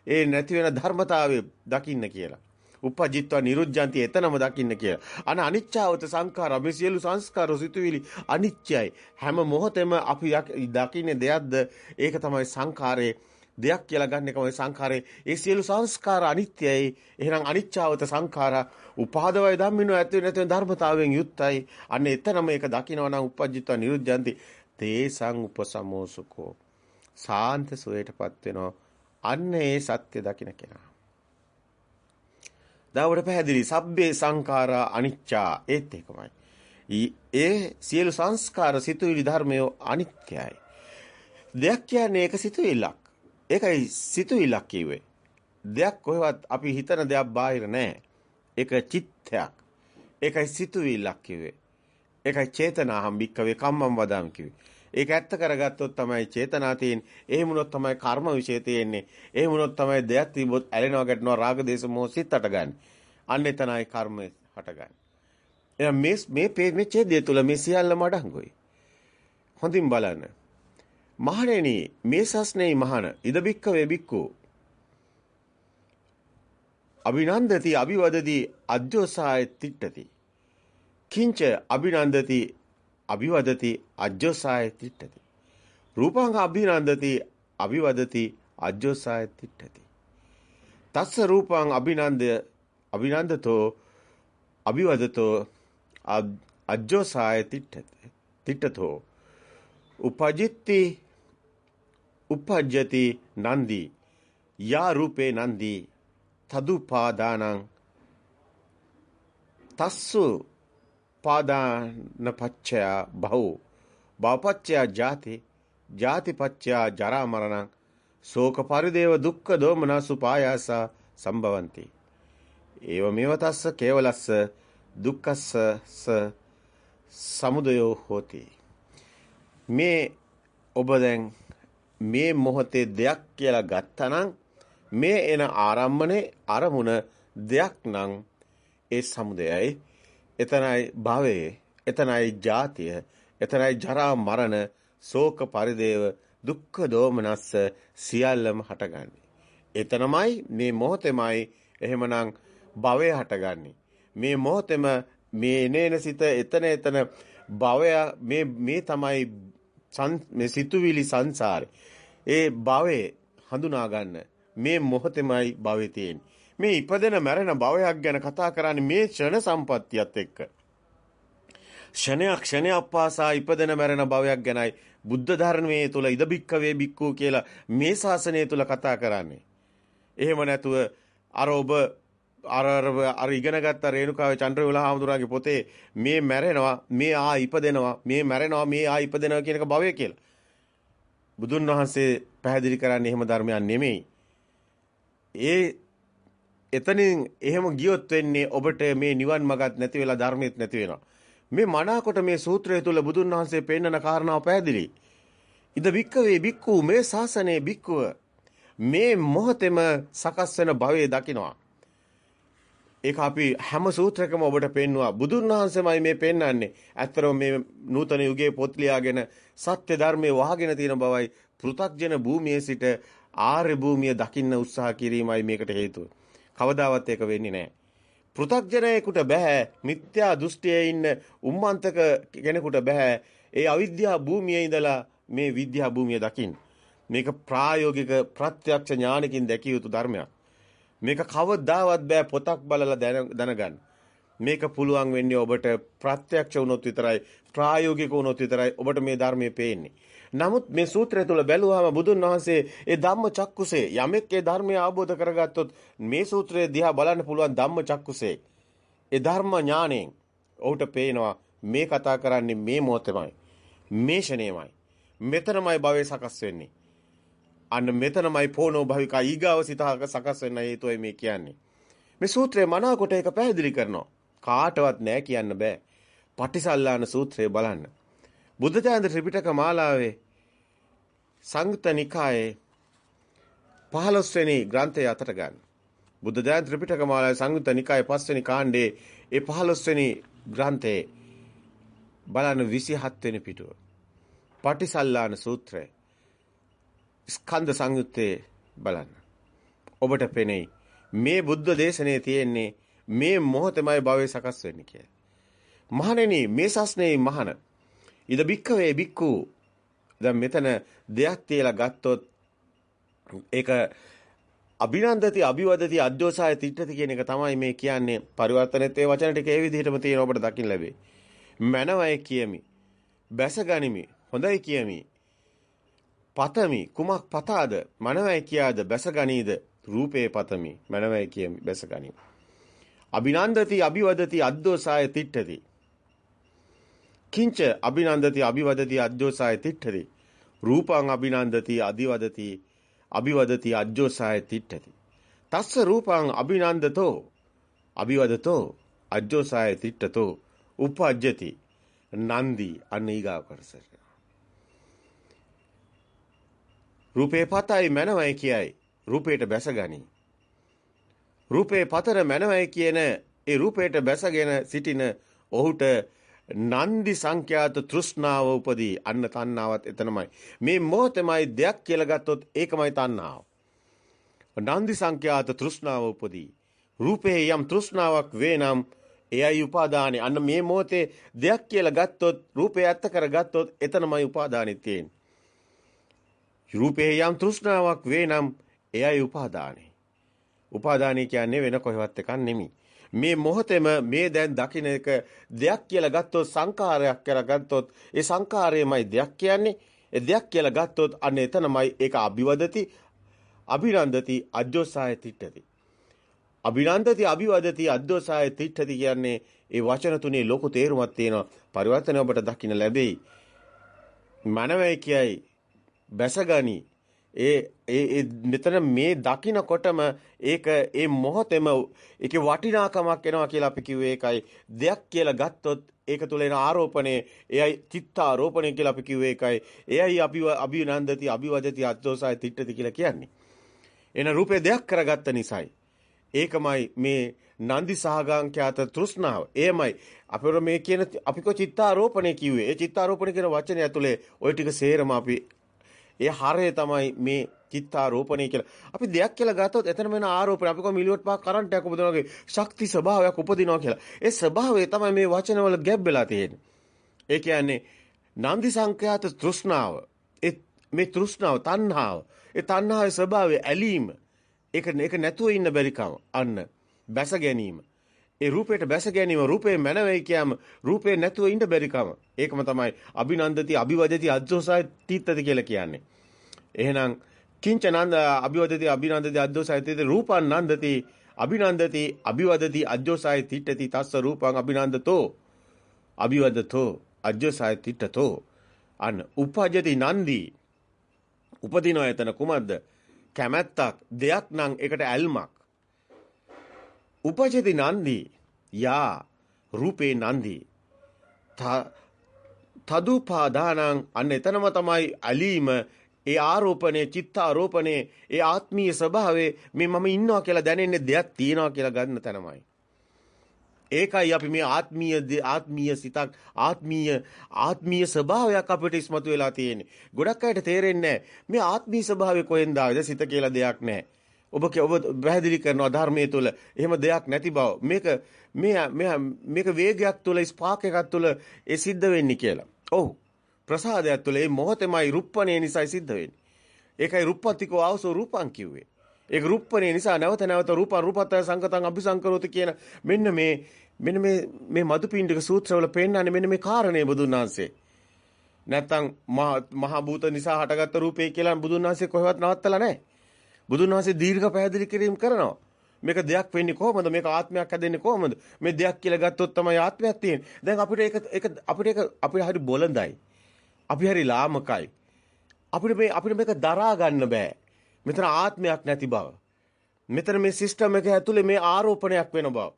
ඒ නැති වෙන ධර්මතාවය දකින්න කියලා. උපජිත්වා නිරුද්ධಂತಿ එතනම දකින්න කියලා. අන අනිච්චවත සංඛාර මේ සියලු සංස්කාර සිතුවිලි අනිච්චයි. හැම මොහොතෙම අපි දකින්නේ දෙයක්ද ඒක තමයි සංඛාරේ දෙයක් කියලා ගන්න එකමයි සංඛාරේ. ඒ සියලු සංස්කාර අනිත්‍යයි. එහෙනම් අනිච්චවත සංඛාර උපාදවය ධම්මිනෝ ඇති නැති ධර්මතාවයෙන් යුක්තයි. අන්න එතනම ඒක දකිනවා නම් උපජිත්වා නිරුද්ධಂತಿ තේසං උපසමෝසුකෝ සාන්ත සෝයටපත් වෙනවා අන්න ඒ සත්‍ය දකින්න කෙනා. දවඩ පැහැදිලි සබ්බේ සංඛාරා අනිච්චා ඒත් එකමයි. ඒ සියලු සංස්කාර සිතුවිලි ධර්මය අනිත්‍යයි. දෙයක් කියන්නේ ඒක සිතුවිල්ලක්. ඒකයි සිතුවිල්ලක් කිව්වේ. දෙයක් කොහෙවත් අපි හිතන දෙයක් බාහිර නෑ ඒක චිත්තයක්. ඒකයි සිතුවිල්ලක් කිව්වේ. ඒකයි චේතනාහම් භික්කවේ කම්මම් වදාම් කිව්වේ. ඒක ඇත්ත කරගත්තොත් තමයි චේතනා තියෙන්නේ. එහෙම වුණොත් තමයි කර්ම વિશે තියෙන්නේ. එහෙම වුණොත් තමයි දෙයක් තිබොත් ඇලෙනවා ගැටෙනවා රාග දේශ මොහ සිත් අටගන්නේ. අන්න එතනයි කර්ම හටගන්නේ. එහෙනම් මේ මේ මේ ඡේදය තුල මේ සියල්ලම අඩංගුයි. හොඳින් බලන්න. මහණෙනි මේ සස්නේ මහණ ඉද බික්කවේ බික්කෝ අභිනන්දති අභිවදති අජ්ජෝසාය තිට්ඨති කිංච අභිනන්දති අභිවදති අජ්ජෝසාය තිට්ඨති. රූපං අභිනන්දති අභිවදති අජ්ජෝසාය තිට්ඨති. තස්ස රූපං අභිනන්ද අභිනන්දතෝ අභිවදතෝ අජ්ජෝසාය තිට්ඨති තිට්ඨතෝ. උපජිත්ති උපජ්ජති නන්දි. යා රූපේ නන්දි. තදුපාදානං. තස්සු උපාදාන පච්චය බහු. භවපච්චය ජාති ජාති පච්චය ජරා මරණ ශෝක පරිදේව දුක්ඛ දෝමනස් උපායාස සම්භවಂತಿ. ඒව මේව තස්ස කේවලස්ස දුක්ඛස්ස සමුදයෝ හෝති. මේ ඔබ දැන් මේ මොහොතේ දෙයක් කියලා ගත්තනම් මේ එන ආරම්මනේ අරමුණ දෙයක් නම් ඒ සමුදයයි. එතනයි භවයේ, එතනයි ජාතිය, එතනයි ජරා මරණ, ශෝක පරිදේව, දුක්ඛ දෝමනස්ස සියල්ලම හටගන්නේ. එතනමයි මේ මොහොතෙමයි එහෙමනම් භවය හටගන්නේ. මේ මොහොතෙම මේ එනේන සිත එතන එතන භවය මේ මේ තමයි මේ සිතුවිලි සංසාරේ. ඒ භවයේ හඳුනා ගන්න මේ මොහොතෙමයි භවය තියෙන්නේ. මේ ඉපදෙන මැරෙන භවයක් ගැන කතා කරන්නේ මේ ෂණ සම්පත්තියත් එක්ක. ෂණයක් ක්ෂණයක් පාසා ඉපදෙන මැරෙන භවයක් ගැනයි බුද්ධ ධර්මයේ තුල ඉදබික්කවේ බික්කු කියලා මේ ශාසනය තුල කතා කරන්නේ. එහෙම නැතුව අර ඔබ අර අර ඉගෙන ගත්ත රේණුකාවේ චන්ද්‍රවිල හාමුදුරන්ගේ පොතේ මේ මැරෙනවා මේ ආ ඉපදෙනවා මේ මැරෙනවා මේ ආ ඉපදෙනවා කියන එක භවය කියලා. බුදුන් වහන්සේ පැහැදිලි කරන්නේ එහෙම ධර්මයක් නෙමෙයි. ඒ එතනින් එහෙම ගියොත් වෙන්නේ ඔබට මේ නිවන් මගත් නැති වෙලා ධර්මෙත් නැති වෙනවා. මේ මනාකොට මේ සූත්‍රය තුල බුදුන් වහන්සේ පෙන්නන කාරණාව පැහැදිලි. ඉද වික්කවේ බික්කු මේ ශාසනයේ බික්කුව මේ මොහොතේම සකස් වෙන භවයේ දකිනවා. ඒක අපි හැම සූත්‍රයකම ඔබට පෙන්නවා. බුදුන් වහන්සේමයි මේ පෙන්වන්නේ. ඇත්තරම මේ නූතන යුගයේ පොත් ලියාගෙන සත්‍ය ධර්මයේ වහගෙන තියෙන බවයි පෘ탁ජන භූමියේ සිට ආර්ය භූමිය දකින්න උත්සාහ කිරීමයි මේකට හේතුව. කවදාවත් ඒක වෙන්නේ නැහැ. පෘ탁ජනයෙකුට බෑ මිත්‍යා දෘෂ්ටියේ ඉන්න උම්මන්තක කෙනෙකුට බෑ ඒ අවිද්‍යා භූමියේ ඉඳලා මේ විද්‍යා භූමිය දකින්න. මේක ප්‍රායෝගික ප්‍රත්‍යක්ෂ ඥානකින් දැකිය යුතු ධර්මයක්. මේක කවදාවත් බෑ පොතක් බලලා දැනගන්න. මේක පුළුවන් වෙන්නේ ඔබට ප්‍රත්‍යක්ෂ වුණොත් විතරයි ප්‍රායෝගික වුණොත් විතරයි ඔබට මේ ධර්මයේ පේන්නේ. නමුත් මේ සූත්‍රය තුල බැලුවාම බුදුන් වහන්සේ ඒ ධම්ම චක්කුසේ යමෙක් ඒ ධර්මය අවබෝධ කරගත්තොත් මේ සූත්‍රය දිහා බලන්න පුළුවන් ධම්ම චක්කුසේ. ඒ ධර්ම ඥාණයෙන් ඔහුට පේනවා මේ කතා කරන්නේ මේ මොහොතේමයි මේ ෂණේමයි මෙතනමයි භවය සකස් වෙන්නේ. අන්න මෙතනමයි පොනෝ භවිකා ඊගාව සිතහක සකස් වෙන්න හේතුවයි මේ කියන්නේ. මේ සූත්‍රය මනාකොට ඒක පැහැදිලි කරනවා. කාටවත් නෑ කියන්න බෑ. පටිසල්ලාන සූත්‍රය බලන්න. බුද්ධ ත්‍යාග ත්‍රිපිටක මාලාවේ සංයුත්ත නිකායේ 15 වෙනි ග්‍රන්ථය අතට ගන්න. බුද්ධ ත්‍යාග ත්‍රිපිටක මාලාවේ සංයුත්ත නිකායේ 5 වෙනි කාණ්ඩේ ඒ 15 වෙනි ග්‍රන්ථයේ බලන්න 27 වෙනි පිටුව. පටිසල්ලාන සූත්‍රය. ස්කන්ධ සංයුත්තේ බලන්න. ඔබට පෙනෙයි මේ බුද්ධ දේශනේ තියෙන්නේ මේ මොහොතේමයි භවය සකස් වෙන්නේ කියලා. මහණෙනි මේ සස්නේ මහණ ඉද බික්කවේ බික්කු දැන් මෙතන දෙයක් තියලා ගත්තොත් ඒක අභිනන්දති අභිවදති අද්දෝසාය තිට්ඨති කියන එක තමයි මේ කියන්නේ පරිවර්තනෙත් ඒ වචන ටික ඒ විදිහටම තියෙන ඔබට දකින්න ලැබේ. මනවයි කියමි. බැසගනිමි. හොඳයි කියමි. පතමි කුමක් පතාද මනවයි කියාද බැසගනීද රූපේ පතමි මනවයි කියමි බැසගනිමි. අභිනන්දති අභිවදති අද්දෝසාය තිට්ඨති කිංච අභිනන්දති අභිවදති අජ්ජෝසාය තිට්ඨති. රූපං අභිනන්දති අදිවදති අභිවදති අජ්ජෝසාය තිට්ඨති. තස්ස රූපං අභිනන්දතෝ අභිවදතෝ අජ්ජෝසාය තිට්ඨතෝ උපජ්ජති. නන්දි අනීගා කරසර රූපේ පතයි මනවයි කියයි රූපේට බැසගනි. රූපේ පතර මනවයි කියන ඒ රූපේට බැසගෙන සිටින ඔහුට නන්දි සංඛ්‍යාත තෘෂ්ණාව උපදී. අන්න තණ්හාවත් එතනමයි. මේ මොහොතේමයි දෙයක් කියලා ගත්තොත් ඒකමයි තණ්හාව. නන්දි සංඛ්‍යාත තෘෂ්ණාව උපදී. රූපේ යම් තෘෂ්ණාවක් වේනම් එයයි උපාදානෙ අන්න මේ මොහොතේ දෙයක් කියලා ගත්තොත් රූපේ ඇත්ත කරගත්තොත් එතනමයි උපාදානෙ තියෙන්නේ. රූපේ යම් තෘෂ්ණාවක් වේනම් එයයි උපාදානෙ උපාදානෙ කියන්නේ වෙන කොහෙවත් එකක් නෙමෙයි. මේ මොහොතේම මේ දැන් දකින්න එක දෙයක් කියලා ගත්තොත් සංකාරයක් කියලා ගත්තොත් ඒ සංකාරයමයි දෙයක් කියන්නේ. ඒ දෙයක් කියලා ගත්තොත් අන්න එතනමයි ඒක අභිවදති අභිනන්දති අජ්ජෝසාය තිට්ඨති. අභිනන්දති අභිවදති අජ්ජෝසාය තිට්ඨති කියන්නේ ඒ වචන තුනේ ලොකු තේරුමක් තියෙනවා. පරිවර්තනය ඔබට දකින්න ලැබෙයි. මනවයි කියයි. බැසගනි ඒ ඒ මෙතන මේ දකින්නකොටම ඒක ඒ මොහොතේම ඒකේ වටිනාකමක් එනවා කියලා අපි කිව්වේ ඒකයි. දෙයක් කියලා ගත්තොත් ඒක තුල එන ආරෝපණය එයයි චිත්තාරෝපණය කියලා අපි කිව්වේ ඒකයි. එයයි අපි අභිනන්දති අභිවදති අද්දෝසාය තිට්ඨති කියලා කියන්නේ. එන රූපේ දෙයක් කරගත්ත නිසායි. ඒකමයි මේ නන්දි සහගාංක්‍යාත තෘෂ්ණාව. එයමයි. අපේ මේ කියන අපි කො චිත්තාරෝපණය කිව්වේ. ඒ චිත්තාරෝපණය කියන වචනේ ඇතුලේ ওই ටික සේරම අපි ඒ හරය තමයි මේ චිත්තාරෝපණය කියලා. අපි දෙයක් කියලා ගත්තොත් එතන වෙන ආරෝපණය අපි කො මිලියොට් පහක් කරන්ට් එකක් උපදිනවා වගේ ශක්ති ස්වභාවයක් උපදිනවා කියලා. ඒ ස්වභාවය තමයි මේ වචනවල ගැබ් වෙලා තියෙන්නේ. ඒ කියන්නේ නන්දි සංඛ්‍යාත තෘෂ්ණාව. ඒ මේ තෘෂ්ණාව තණ්හාව. ඒ තණ්හාවේ ස්වභාවය ඇලීම. ඒක ඒක නැතුව ඉන්න බැරිකම. අන්න බැස ගැනීම. ඒ රූපයට බැස ගැනීම රූපේ මනවයි කියම රූපේ නැතුව ඉන්න බැරිකම. ඒකම තමයි අභිනන්දති අභිවදති අද්දෝසයි තීත්තති කියලා කියන්නේ. එහෙනම් කිංච නන්ද අභිවදති අභිනන්දති අද්දෝසයි තීත්තති රූපං නන්දති අභිනන්දති අභිවදති අජ්ජෝසාය තිට්ඨති තස්ස රූපං අභිනන්දතෝ. අභිවදතෝ අජ්ජෝසාය තිට්ඨතෝ අන්න උපජ්ජති නන්දි. උපදිනව එතන කුමක්ද? කැමැත්තක් දෙයක් නම් ඒකට ඇල්මක්. උපජ්ජති නන්දි යා රූපේ නන්දි. තදුපාදානං අන්න එතනම තමයි ඇලීම. ඒ ආරෝපණය චිත්ත ආරෝපණය ඒ ආත්මීය ස්වභාවයේ මේ මම ඉන්නවා කියලා දැනෙන්නේ දෙයක් තියනවා කියලා ගන්න තැනමයි. ඒකයි අපි මේ ආත්මීය ආත්මීය සිතක් ආත්මීය ආත්මීය ස්වභාවයක් අපිට ඉස්මතු වෙලා තියෙන්නේ. ගොඩක් අයට තේරෙන්නේ මේ ආත්මීය ස්වභාවය කොහෙන්ද ආවද? සිත කියලා දෙයක් නැහැ. ඔබ ඔබ පැහැදිලි කරනවා ධර්මයේ තුල එහෙම දෙයක් නැති බව. මේක මේ මේක වේගයක් තුල ස්පාක් එකක් තුල ඒ සිද්ධ වෙන්නේ කියලා. ඔව්. ප්‍රසාදයක් තුල මේ මොහොතෙමයි රුප්පණේ නිසායි සිද්ධ වෙන්නේ. ඒකයි රුප්පතිකෝ ආවසෝ රූපං කිව්වේ. ඒක රුප්පණේ නිසා නැවත නැවත රූපං රූපතය සංකතං අபிසංකරෝති කියන මෙන්න මේ මෙන්න මේ මේ මදුපිණ්ඩික සූත්‍රවල පෙන්නන්නේ මෙන්න මේ කාරණේ බුදුන් වහන්සේ. නැත්තම් මහා භූත නිසා හටගත්ත රූපේ කියලා බුදුන් වහන්සේ කොහෙවත් නවත්තලා නැහැ. බුදුන් වහන්සේ දීර්ඝ පැහැදිලි කිරීම කරනවා. මේක දෙයක් වෙන්නේ කොහොමද? මේක ආත්මයක් හැදෙන්නේ කොහොමද? මේ දෙයක් කියලා ගත්තොත් තමයි ආත්මයක් තියෙන්නේ. දැන් අපිට ඒක ඒක අපිට ඒක අපිට හරි බොළඳයි. අපි හරි ලාමකයි. අපිට මේ අපිට මේක දරා ගන්න බෑ. මෙතන ආත්මයක් නැති බව. මෙතන මේ සිස්ටම් එක ඇතුලේ මේ ආරෝපණයක් වෙන බව.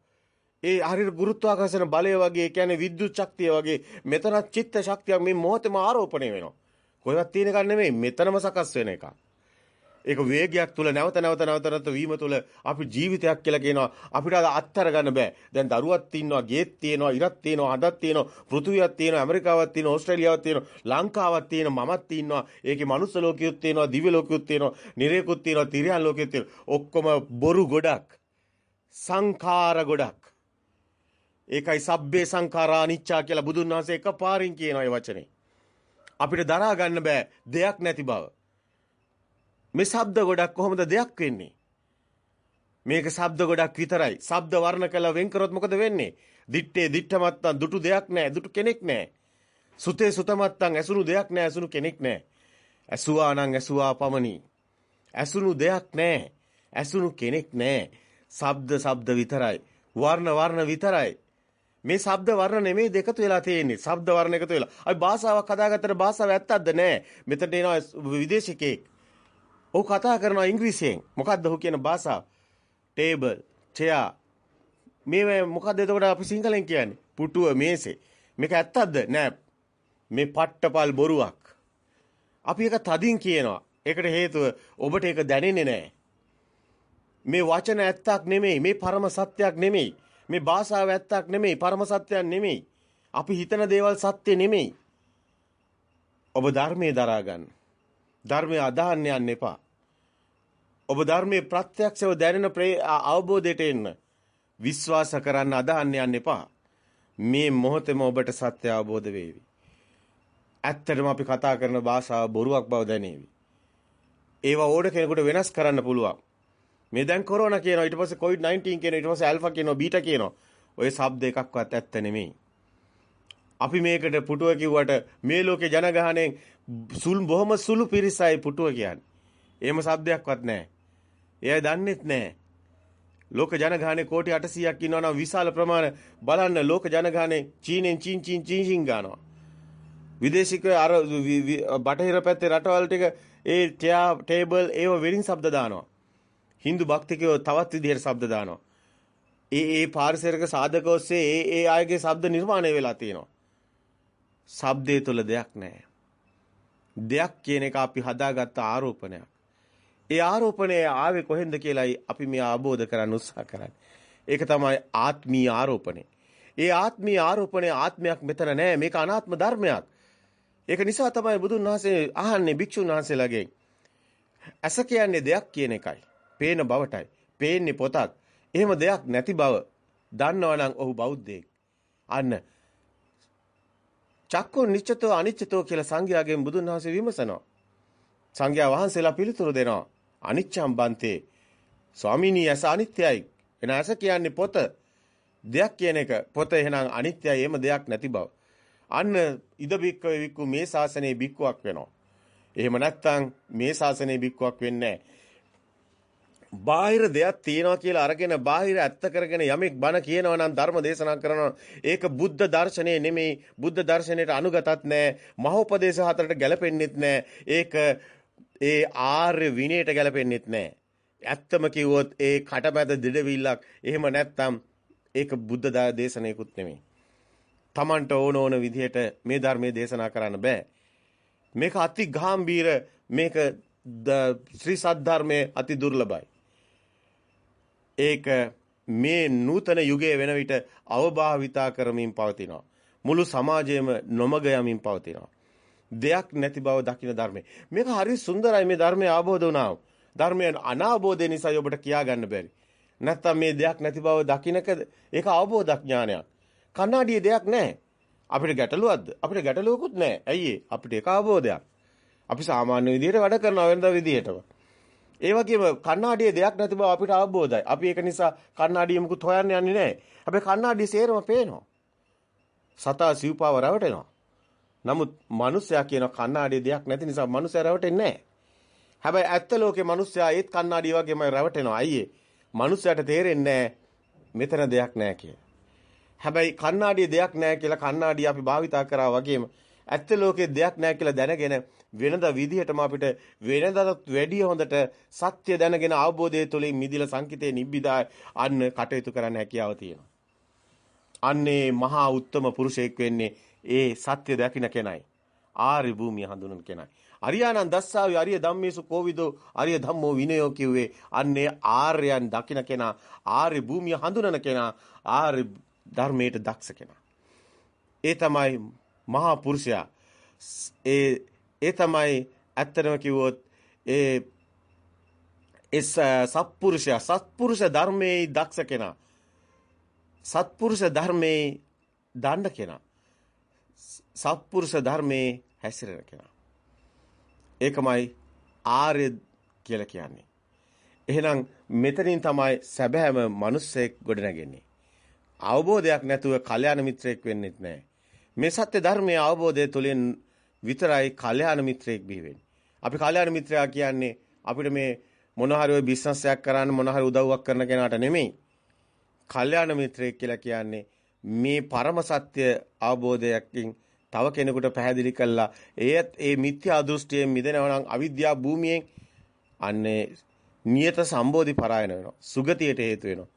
ඒ හරියට ගුරුත්වාකර්ෂණ බලය වගේ කියන්නේ විද්‍යුත් ශක්තිය වගේ මෙතන චිත්ත ශක්තියක් මේ මොහොතේම ආරෝපණය වෙනවා. කොහෙවත් තියෙන එකක් නෙමෙයි මෙතනම සකස් වෙන එකක්. ඒක වේගයක් තුල නැවත නැවත නැවත නැවත වීම තුල අපි ජීවිතයක් කියලා කියනවා අපිට අත්තර ගන්න බෑ. දැන් දරුවක් ඉන්නවා, ගේත් තියෙනවා, ඉරක් තියෙනවා, හදක් තියෙනවා, පෘථුවියක් තියෙනවා, ඇමරිකාවක් තියෙනවා, ඕස්ට්‍රේලියාවක් තියෙනවා, ලංකාවක් තියෙනවා, මමත් ඉන්නවා. ඒකේ මනුස්ස ලෝකියුත් තියෙනවා, දිව්‍ය ලෝකියුත් තියෙනවා, නිරේකුත් තියෙනවා, තිරියන් ලෝකියුත් තියෙනවා. ඔක්කොම බොරු ගොඩක්. සංඛාර ගොඩක්. ඒකයි සබ්බේ සංඛාරා අනිච්චා කියලා බුදුන් වහන්සේ එකපාරින් කියන ඒ වචනේ. අපිට දරා ගන්න බෑ දෙයක් නැති බව. මේ ශබ්ද ගොඩක් කොහොමද දෙයක් වෙන්නේ? මේක ශබ්ද ගොඩක් විතරයි. ශබ්ද වර්ණ කළා වෙන් කරොත් මොකද වෙන්නේ? දිත්තේ දිත්තමත්තන් දුටු දෙයක් නැහැ. දුටු කෙනෙක් නැහැ. සුතේ සුතමත්තන් ඇසුණු දෙයක් නැහැ. ඇසුණු කෙනෙක් නැහැ. ඇසුවා නම් ඇසුවා පමණි. ඇසුණු දෙයක් නැහැ. ඇසුණු කෙනෙක් නැහැ. ශබ්ද ශබ්ද විතරයි. වර්ණ වර්ණ විතරයි. මේ ශබ්ද වර්ණ නෙමෙයි දෙකතු වෙලා තියෙන්නේ. ශබ්ද වර්ණ එකතු වෙලා. අපි භාෂාවක් හදාගත්තට භාෂාව ඇත්තක්ද නැහැ. මෙතනට එනවා විදේශිකෙක්. ඔහු කතා කරනවා ඉංග්‍රීසියෙන්. මොකද්ද ඔහු කියන භාෂාව? Table, chair. මේ මොකද්ද එතකොට අපි සිංහලෙන් කියන්නේ? පුටුව, මේසේ. මේක ඇත්තක්ද? නෑ. මේ පට්ටපල් බොරුවක්. අපි ඒක තදින් කියනවා. ඒකට හේතුව ඔබට ඒක දැනෙන්නේ නැහැ. මේ වචන ඇත්තක් නෙමෙයි, මේ පරම සත්‍යයක් නෙමෙයි. මේ භාෂාව ඇත්තක් නෙමෙයි, පරම සත්‍යයක් නෙමෙයි. අපි හිතන දේවල් සත්‍ය නෙමෙයි. ඔබ ධර්මයේ දරා ගන්න. ධර්මයේ අදහන්න යන්න එපා. ඔබ ධර්මයේ ප්‍රත්‍යක්ෂව දැනෙන අවබෝධයට එන්න විශ්වාස කරන්න අදහන්න යන්න එපා. මේ මොහොතේම ඔබට සත්‍ය අවබෝධ වේවි. ඇත්තටම අපි කතා කරන භාෂාව බොරුවක් බව දැනේවි. ඒවා ඕඩ කෙනෙකුට වෙනස් කරන්න පුළුවන්. මේ දැන් කොරෝනා කියනවා ඊට පස්සේ කොවිඩ් 19 කියනවා ඊට පස්සේ ඇල්ෆා කියනවා බීටා කියනවා. ඔය શબ્ද එකක්වත් ඇත්ත නෙමෙයි. අපි මේකට පුටුව කිව්වට මේ ලෝකේ ජනගහණයෙන් සුළු බොහොම සුළු පිරිසයි පුටුව කියන්නේ. එහෙම શબ્දයක්වත් නැහැ. එයා දන්නෙත් නැහැ. ලෝක ජනගහණය කෝටි 800ක් ඉන්නවා නම් විශාල ප්‍රමාණ බලන්න ලෝක ජනගහණය චීනෙන් චීන් චීන් චීන් චීන් ගන්නවා. විදේශිකයෝ අර බටහිර පැත්තේ රටවල් ටික ඒ ටේබල් ඒව වෙලින් શબ્ද දානවා. Hindu භක්තිකයෝ තවත් විදිහට ශබ්ද දානවා. ඒ ඒ පාරිසරික සාධක ඔස්සේ ඒ ඒ අයගේ ශබ්ද නිර්මාණය වෙලා තියෙනවා. ශබ්දයේ තුල දෙයක් නැහැ. දෙයක් කියන එක අපි හදාගත්ත ආරෝපණයක්. ඒ ආරෝපණය ආවේ කොහෙන්ද කියලායි අපි මේ ආબોධ කරන්න උත්සාහ කරන්නේ. ඒක තමයි ආත්මීය ආරෝපණය. ඒ ආත්මීය ආරෝපණය ආත්මයක් මෙතන නැහැ. මේක අනාත්ම ධර්මයක්. ඒක නිසා තමයි බුදුන් වහන්සේ අහන්නේ භික්ෂුන් වහන්සේලාගෙන්. ඇස කියන්නේ දෙයක් කියන එකයි. පේන බවටයි. පේන්නේ පොතක්. එහෙම දෙයක් නැති බව දන්නවා නම් ඔහු බෞද්ධයෙක්. අන්න චක්කෝ නිච්චතෝ අනිච්චතෝ කියලා සංඝයාගෙන් බුදුන් වහන්සේ විමසනවා. සංඝයා වහන්සේලා පිළිතුරු දෙනවා. අනිච්ඡම් බන්තේ. ස්වාමීනි ඇස අනිත්‍යයි. එන ඇස කියන්නේ පොත. දෙයක් කියන එක පොත එහෙනම් අනිත්‍යයි. එහෙම දෙයක් නැති බව. අන්න ඉද බික්කවේ වික්කු මේ ශාසනයේ බික්කුවක් වෙනවා. එහෙම නැත්නම් මේ ශාසනයේ බික්කුවක් වෙන්නේ නැහැ. බාහිර දෙයක් තියනවා කියලා අරගෙන බාහිර ඇත්ත කරගෙන යමෙක් බණ කියනවා නම් ධර්ම දේශනා කරනවා ඒක බුද්ධ දර්ශනේ නෙමෙයි බුද්ධ දර්ශනයට අනුගතත් නැහැ මහෝපදේශ හතරට ගැලපෙන්නෙත් නැහැ ඒක ඒ ආර්ය විනයට ගැලපෙන්නෙත් නැහැ ඇත්තම කිව්වොත් ඒ කටමැද දෙඩවිල්ලක් එහෙම නැත්තම් ඒක බුද්ධ දේශනාවකුත් නෙමෙයි Tamanට ඕන ඕන විදිහට මේ ධර්මයේ දේශනා කරන්න බෑ මේක අති ගාම්භීර මේක ශ්‍රී සද්ධර්මයේ අති දුර්ලභයි ඒක මේ නූතන යුගයේ වෙන විට අවභාවිතා කරමින් පවතිනවා. මුළු සමාජයම නොමග යමින් පවතිනවා. දෙයක් නැති බව දකින ධර්මය. මේක හරි සුන්දරයි මේ ධර්මය අවබෝධ වුණා. ධර්මයන් අනාබෝධය නිසා ඔබට කියා ගන්න බැරි. නැත්තම් මේ දෙයක් නැති බව දකින්නක ඒක අවබෝධ ඥානයක්. කණ්ණාඩියේ දෙයක් නැහැ. අපිට ගැටලුවක්ද? අපිට ගැටලුවකුත් නැහැ. ඇයි අපිට ඒක අවබෝධයක්. අපි සාමාන්‍ය විදිහට වැඩ කරනවා වෙනදා විදිහටම. ඒ වගේම කණ්ණාඩියේ දෙයක් නැති බව අපිට අවබෝධයි. අපි ඒක නිසා කණ්ණාඩිය මුකුත් හොයන්න යන්නේ නැහැ. හැබැයි කණ්ණාඩිය සේරම පේනවා. සතා සිව්පාව රැවටෙනවා. නමුත් මිනිස්සයා කියන කණ්ණාඩියේ දෙයක් නැති නිසා මිනිස්සයා රැවටෙන්නේ නැහැ. හැබැයි ඇත්ත ලෝකේ මිනිස්සයා ඒත් කණ්ණාඩිය වගේමයි රැවටෙනවා. අයියේ. මිනිස්සයාට තේරෙන්නේ මෙතන දෙයක් නැහැ කියලා. හැබැයි කණ්ණාඩියේ දෙයක් නැහැ කියලා කණ්ණාඩිය අපි භාවිතා කරා වගේම ඇත්ත ලෝකේ දෙයක් නැහැ කියලා දැනගෙන වෙනද විදිහටම අපිට වෙනදට වැඩිය හොඳට සත්‍ය දැනගෙන අවබෝධය තුළින් මිදිලා සංකිතේ නිබ්බිදා අන්න කටයුතු කරන්න හැකියාව තියෙනවා. අන්නේ මහා උත්තම පුරුෂයෙක් වෙන්නේ ඒ සත්‍ය දකින්න කෙනයි. ආර්ය භූමිය හඳුනන කෙනයි. අරියානන් දස්සාවේ අරිය ධම්මේසු කෝවිදෝ අරිය ධම්මෝ විනයෝ කිව්වේ අන්නේ ආර්යයන් දකින්න කෙනා ආර්ය භූමිය හඳුනන කෙනා ආර්ය ධර්මයට දක්ෂ කෙනා. ඒ තමයි මහා පුරුෂයා ඒ ඒ තමයි ඇත්තටම කිව්වොත් ඒ එස් සත්පුරුෂයා සත්පුරුෂ ධර්මයේ දක්ෂ කෙනා සත්පුරුෂ ධර්මයේ දණ්ඩ කෙනා සත්පුරුෂ ධර්මයේ හැසිරෙන කෙනා ඒකමයි ආර්ය කියලා කියන්නේ එහෙනම් මෙතනින් තමයි සැබෑම මිනිස්සෙක් ගොඩනගන්නේ අවබෝධයක් නැතුව කල්යාණ මිත්‍රයෙක් වෙන්නෙත් නැහැ මේ සත්‍ය ධර්මයේ අවබෝධය තුළින් විතරයි කල්යාණ මිත්‍රයෙක් බිහි වෙන්නේ. අපි කල්යාණ මිත්‍රයා කියන්නේ අපිට මේ මොන හරි ඔය බිස්නස් එකක් කරන්න මොන හරි උදව්වක් කරන කෙනාට නෙමෙයි. කල්යාණ මිත්‍රයෙක් කියලා කියන්නේ මේ පරම සත්‍ය අවබෝධයකින් තව කෙනෙකුට පැහැදිලි කළා ඒත් ඒ මිත්‍යා දෘෂ්ටියෙන් මිදෙනවා නම් අවිද්‍යා භූමියෙන් අන්නේ නියත සම්බෝධි පරායන වෙනවා. සුගතියට හේතු වෙනවා.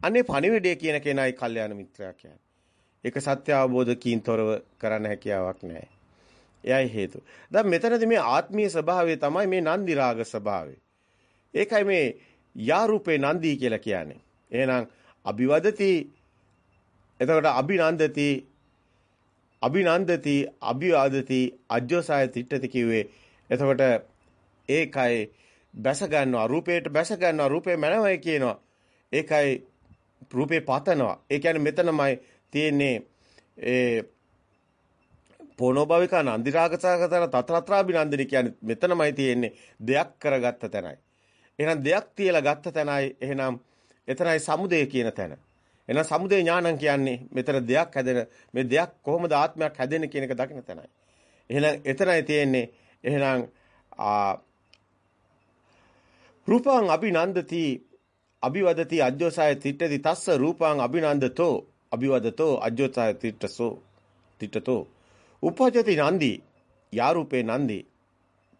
අන්නේ පණිවිඩය කියන කෙනයි කල්යාණ මිත්‍රයා කියන්නේ. ඒක සත්‍ය අවබෝධකින් තොරව කරන්න හැකියාවක් නැහැ. එයයි හේතු. දැන් මෙතනදී මේ ආත්මීය ස්වභාවය තමයි මේ නන්දි රාග ස්වභාවය. ඒකයි මේ යා රූපේ නන්දි කියලා කියන්නේ. එහෙනම් අභිවදති එතකොට අභිනන්දති අභිනන්දති අභිවාදති අජ්ජෝසාය තිට්ඨති කිව්වේ එතකොට ඒකයි බැස ගන්නවා රූපේට බැස ගන්නවා රූපේ මනවයි කියනවා ඒකයි රූපේ පතනවා ඒ කියන්නේ මෙතනමයි තියෙන්නේ ඒ පොනෝභවික නන්දිරාගසගතන තතරත්‍රාභිනන්දිනි කියන්නේ මෙතනමයි තියෙන්නේ දෙයක් කරගත්ත තැනයි. එහෙනම් දෙයක් තියලා ගත්ත තැනයි එහෙනම් එතනයි සමුදය කියන තැන. එහෙනම් සමුදය ඥානං කියන්නේ මෙතන දෙයක් හැදෙන මේ දෙයක් කොහොමද ආත්මයක් හැදෙන්නේ කියන එක දකින්න තැනයි. එහෙනම් එතනයි තියෙන්නේ එහෙනම් රූපං අභිනන්දති අභිවදති අජ්ජෝසාය තිට්ඨති තස්ස රූපං අභිනන්දතෝ අභිවදතෝ අජ්ජෝසාය තිට්ඨසෝ තිට්ඨතෝ. උපජති නන්දි යාරූපේ නන්දි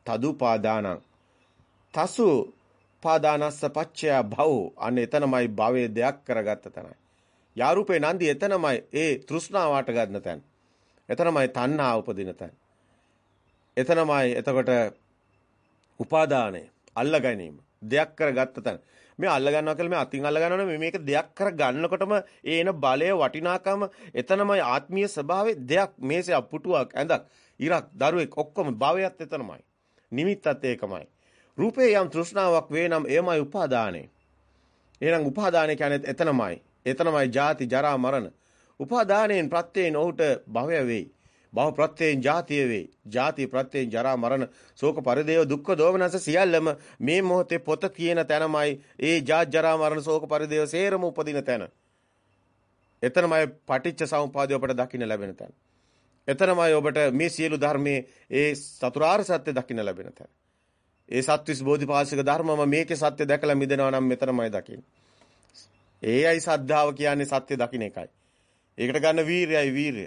තදුපාදානං. තසු පාදානස්ස පච්චය භව. අන්න එතනමයි භවයේ දෙයක් කරගත්ත තැනයි. යාරූපේ නන්දි එතනමයි ඒ තෘෂ්ණාවට ගන්න තැන. එතනමයි තණ්හා උපදින තැන. එතනමයි එතකොට උපාදානය අල්ල ගැනීම දෙයක් කරගත්ත තැන. මේ අල්ල ගන්නවා කියලා මේ අතින් අල්ල ගන්නවා නෙමෙයි මේක දෙයක් කර ගන්නකොටම ඒන බලය වටිනාකම එතනමයි ආත්මීය ස්වභාවයේ දෙයක් මේසේ පුටුවක් ඇඳක් ඉරක් දරුවෙක් ඔක්කොම භවයත් එතනමයි. නිමිත්තත් ඒකමයි. රූපේ යම් තෘෂ්ණාවක් වේ නම් එයමයි උපාදානය. එහෙනම් උපාදානය කියන්නේ එතනමයි. එතනමයි ජාති ජරා මරණ උපාදානයෙන් ප්‍රත්‍යයෙන් ඔහුට භවය වෙයි භව ප්‍රත්‍යයෙන් ජාතිය වේ. ජාති ප්‍රත්‍යයෙන් ජරා මරණ ශෝක පරිදේව දුක්ඛ දෝමනස සියල්ලම මේ මොහොතේ පොත කියන තැනමයි ඒ ජාත් ජරා මරණ ශෝක පරිදේව සේරම උපදින තැන. එතනමයි පටිච්ච සමුපාදය ඔබට දකින්න ලැබෙන තැන. එතනමයි ඔබට මේ සියලු ධර්මයේ ඒ චතුරාර්ය සත්‍ය දකින්න ලැබෙන තැන. ඒ සත්‍විස් බෝධිපාශික ධර්මම මේකේ සත්‍ය දැකලා මිදෙනවා නම් මෙතනමයි දකින්නේ. ඒයි සද්ධාව කියන්නේ සත්‍ය දකින්න එකයි. ඒකට ගන්න වීරයයි වීරය.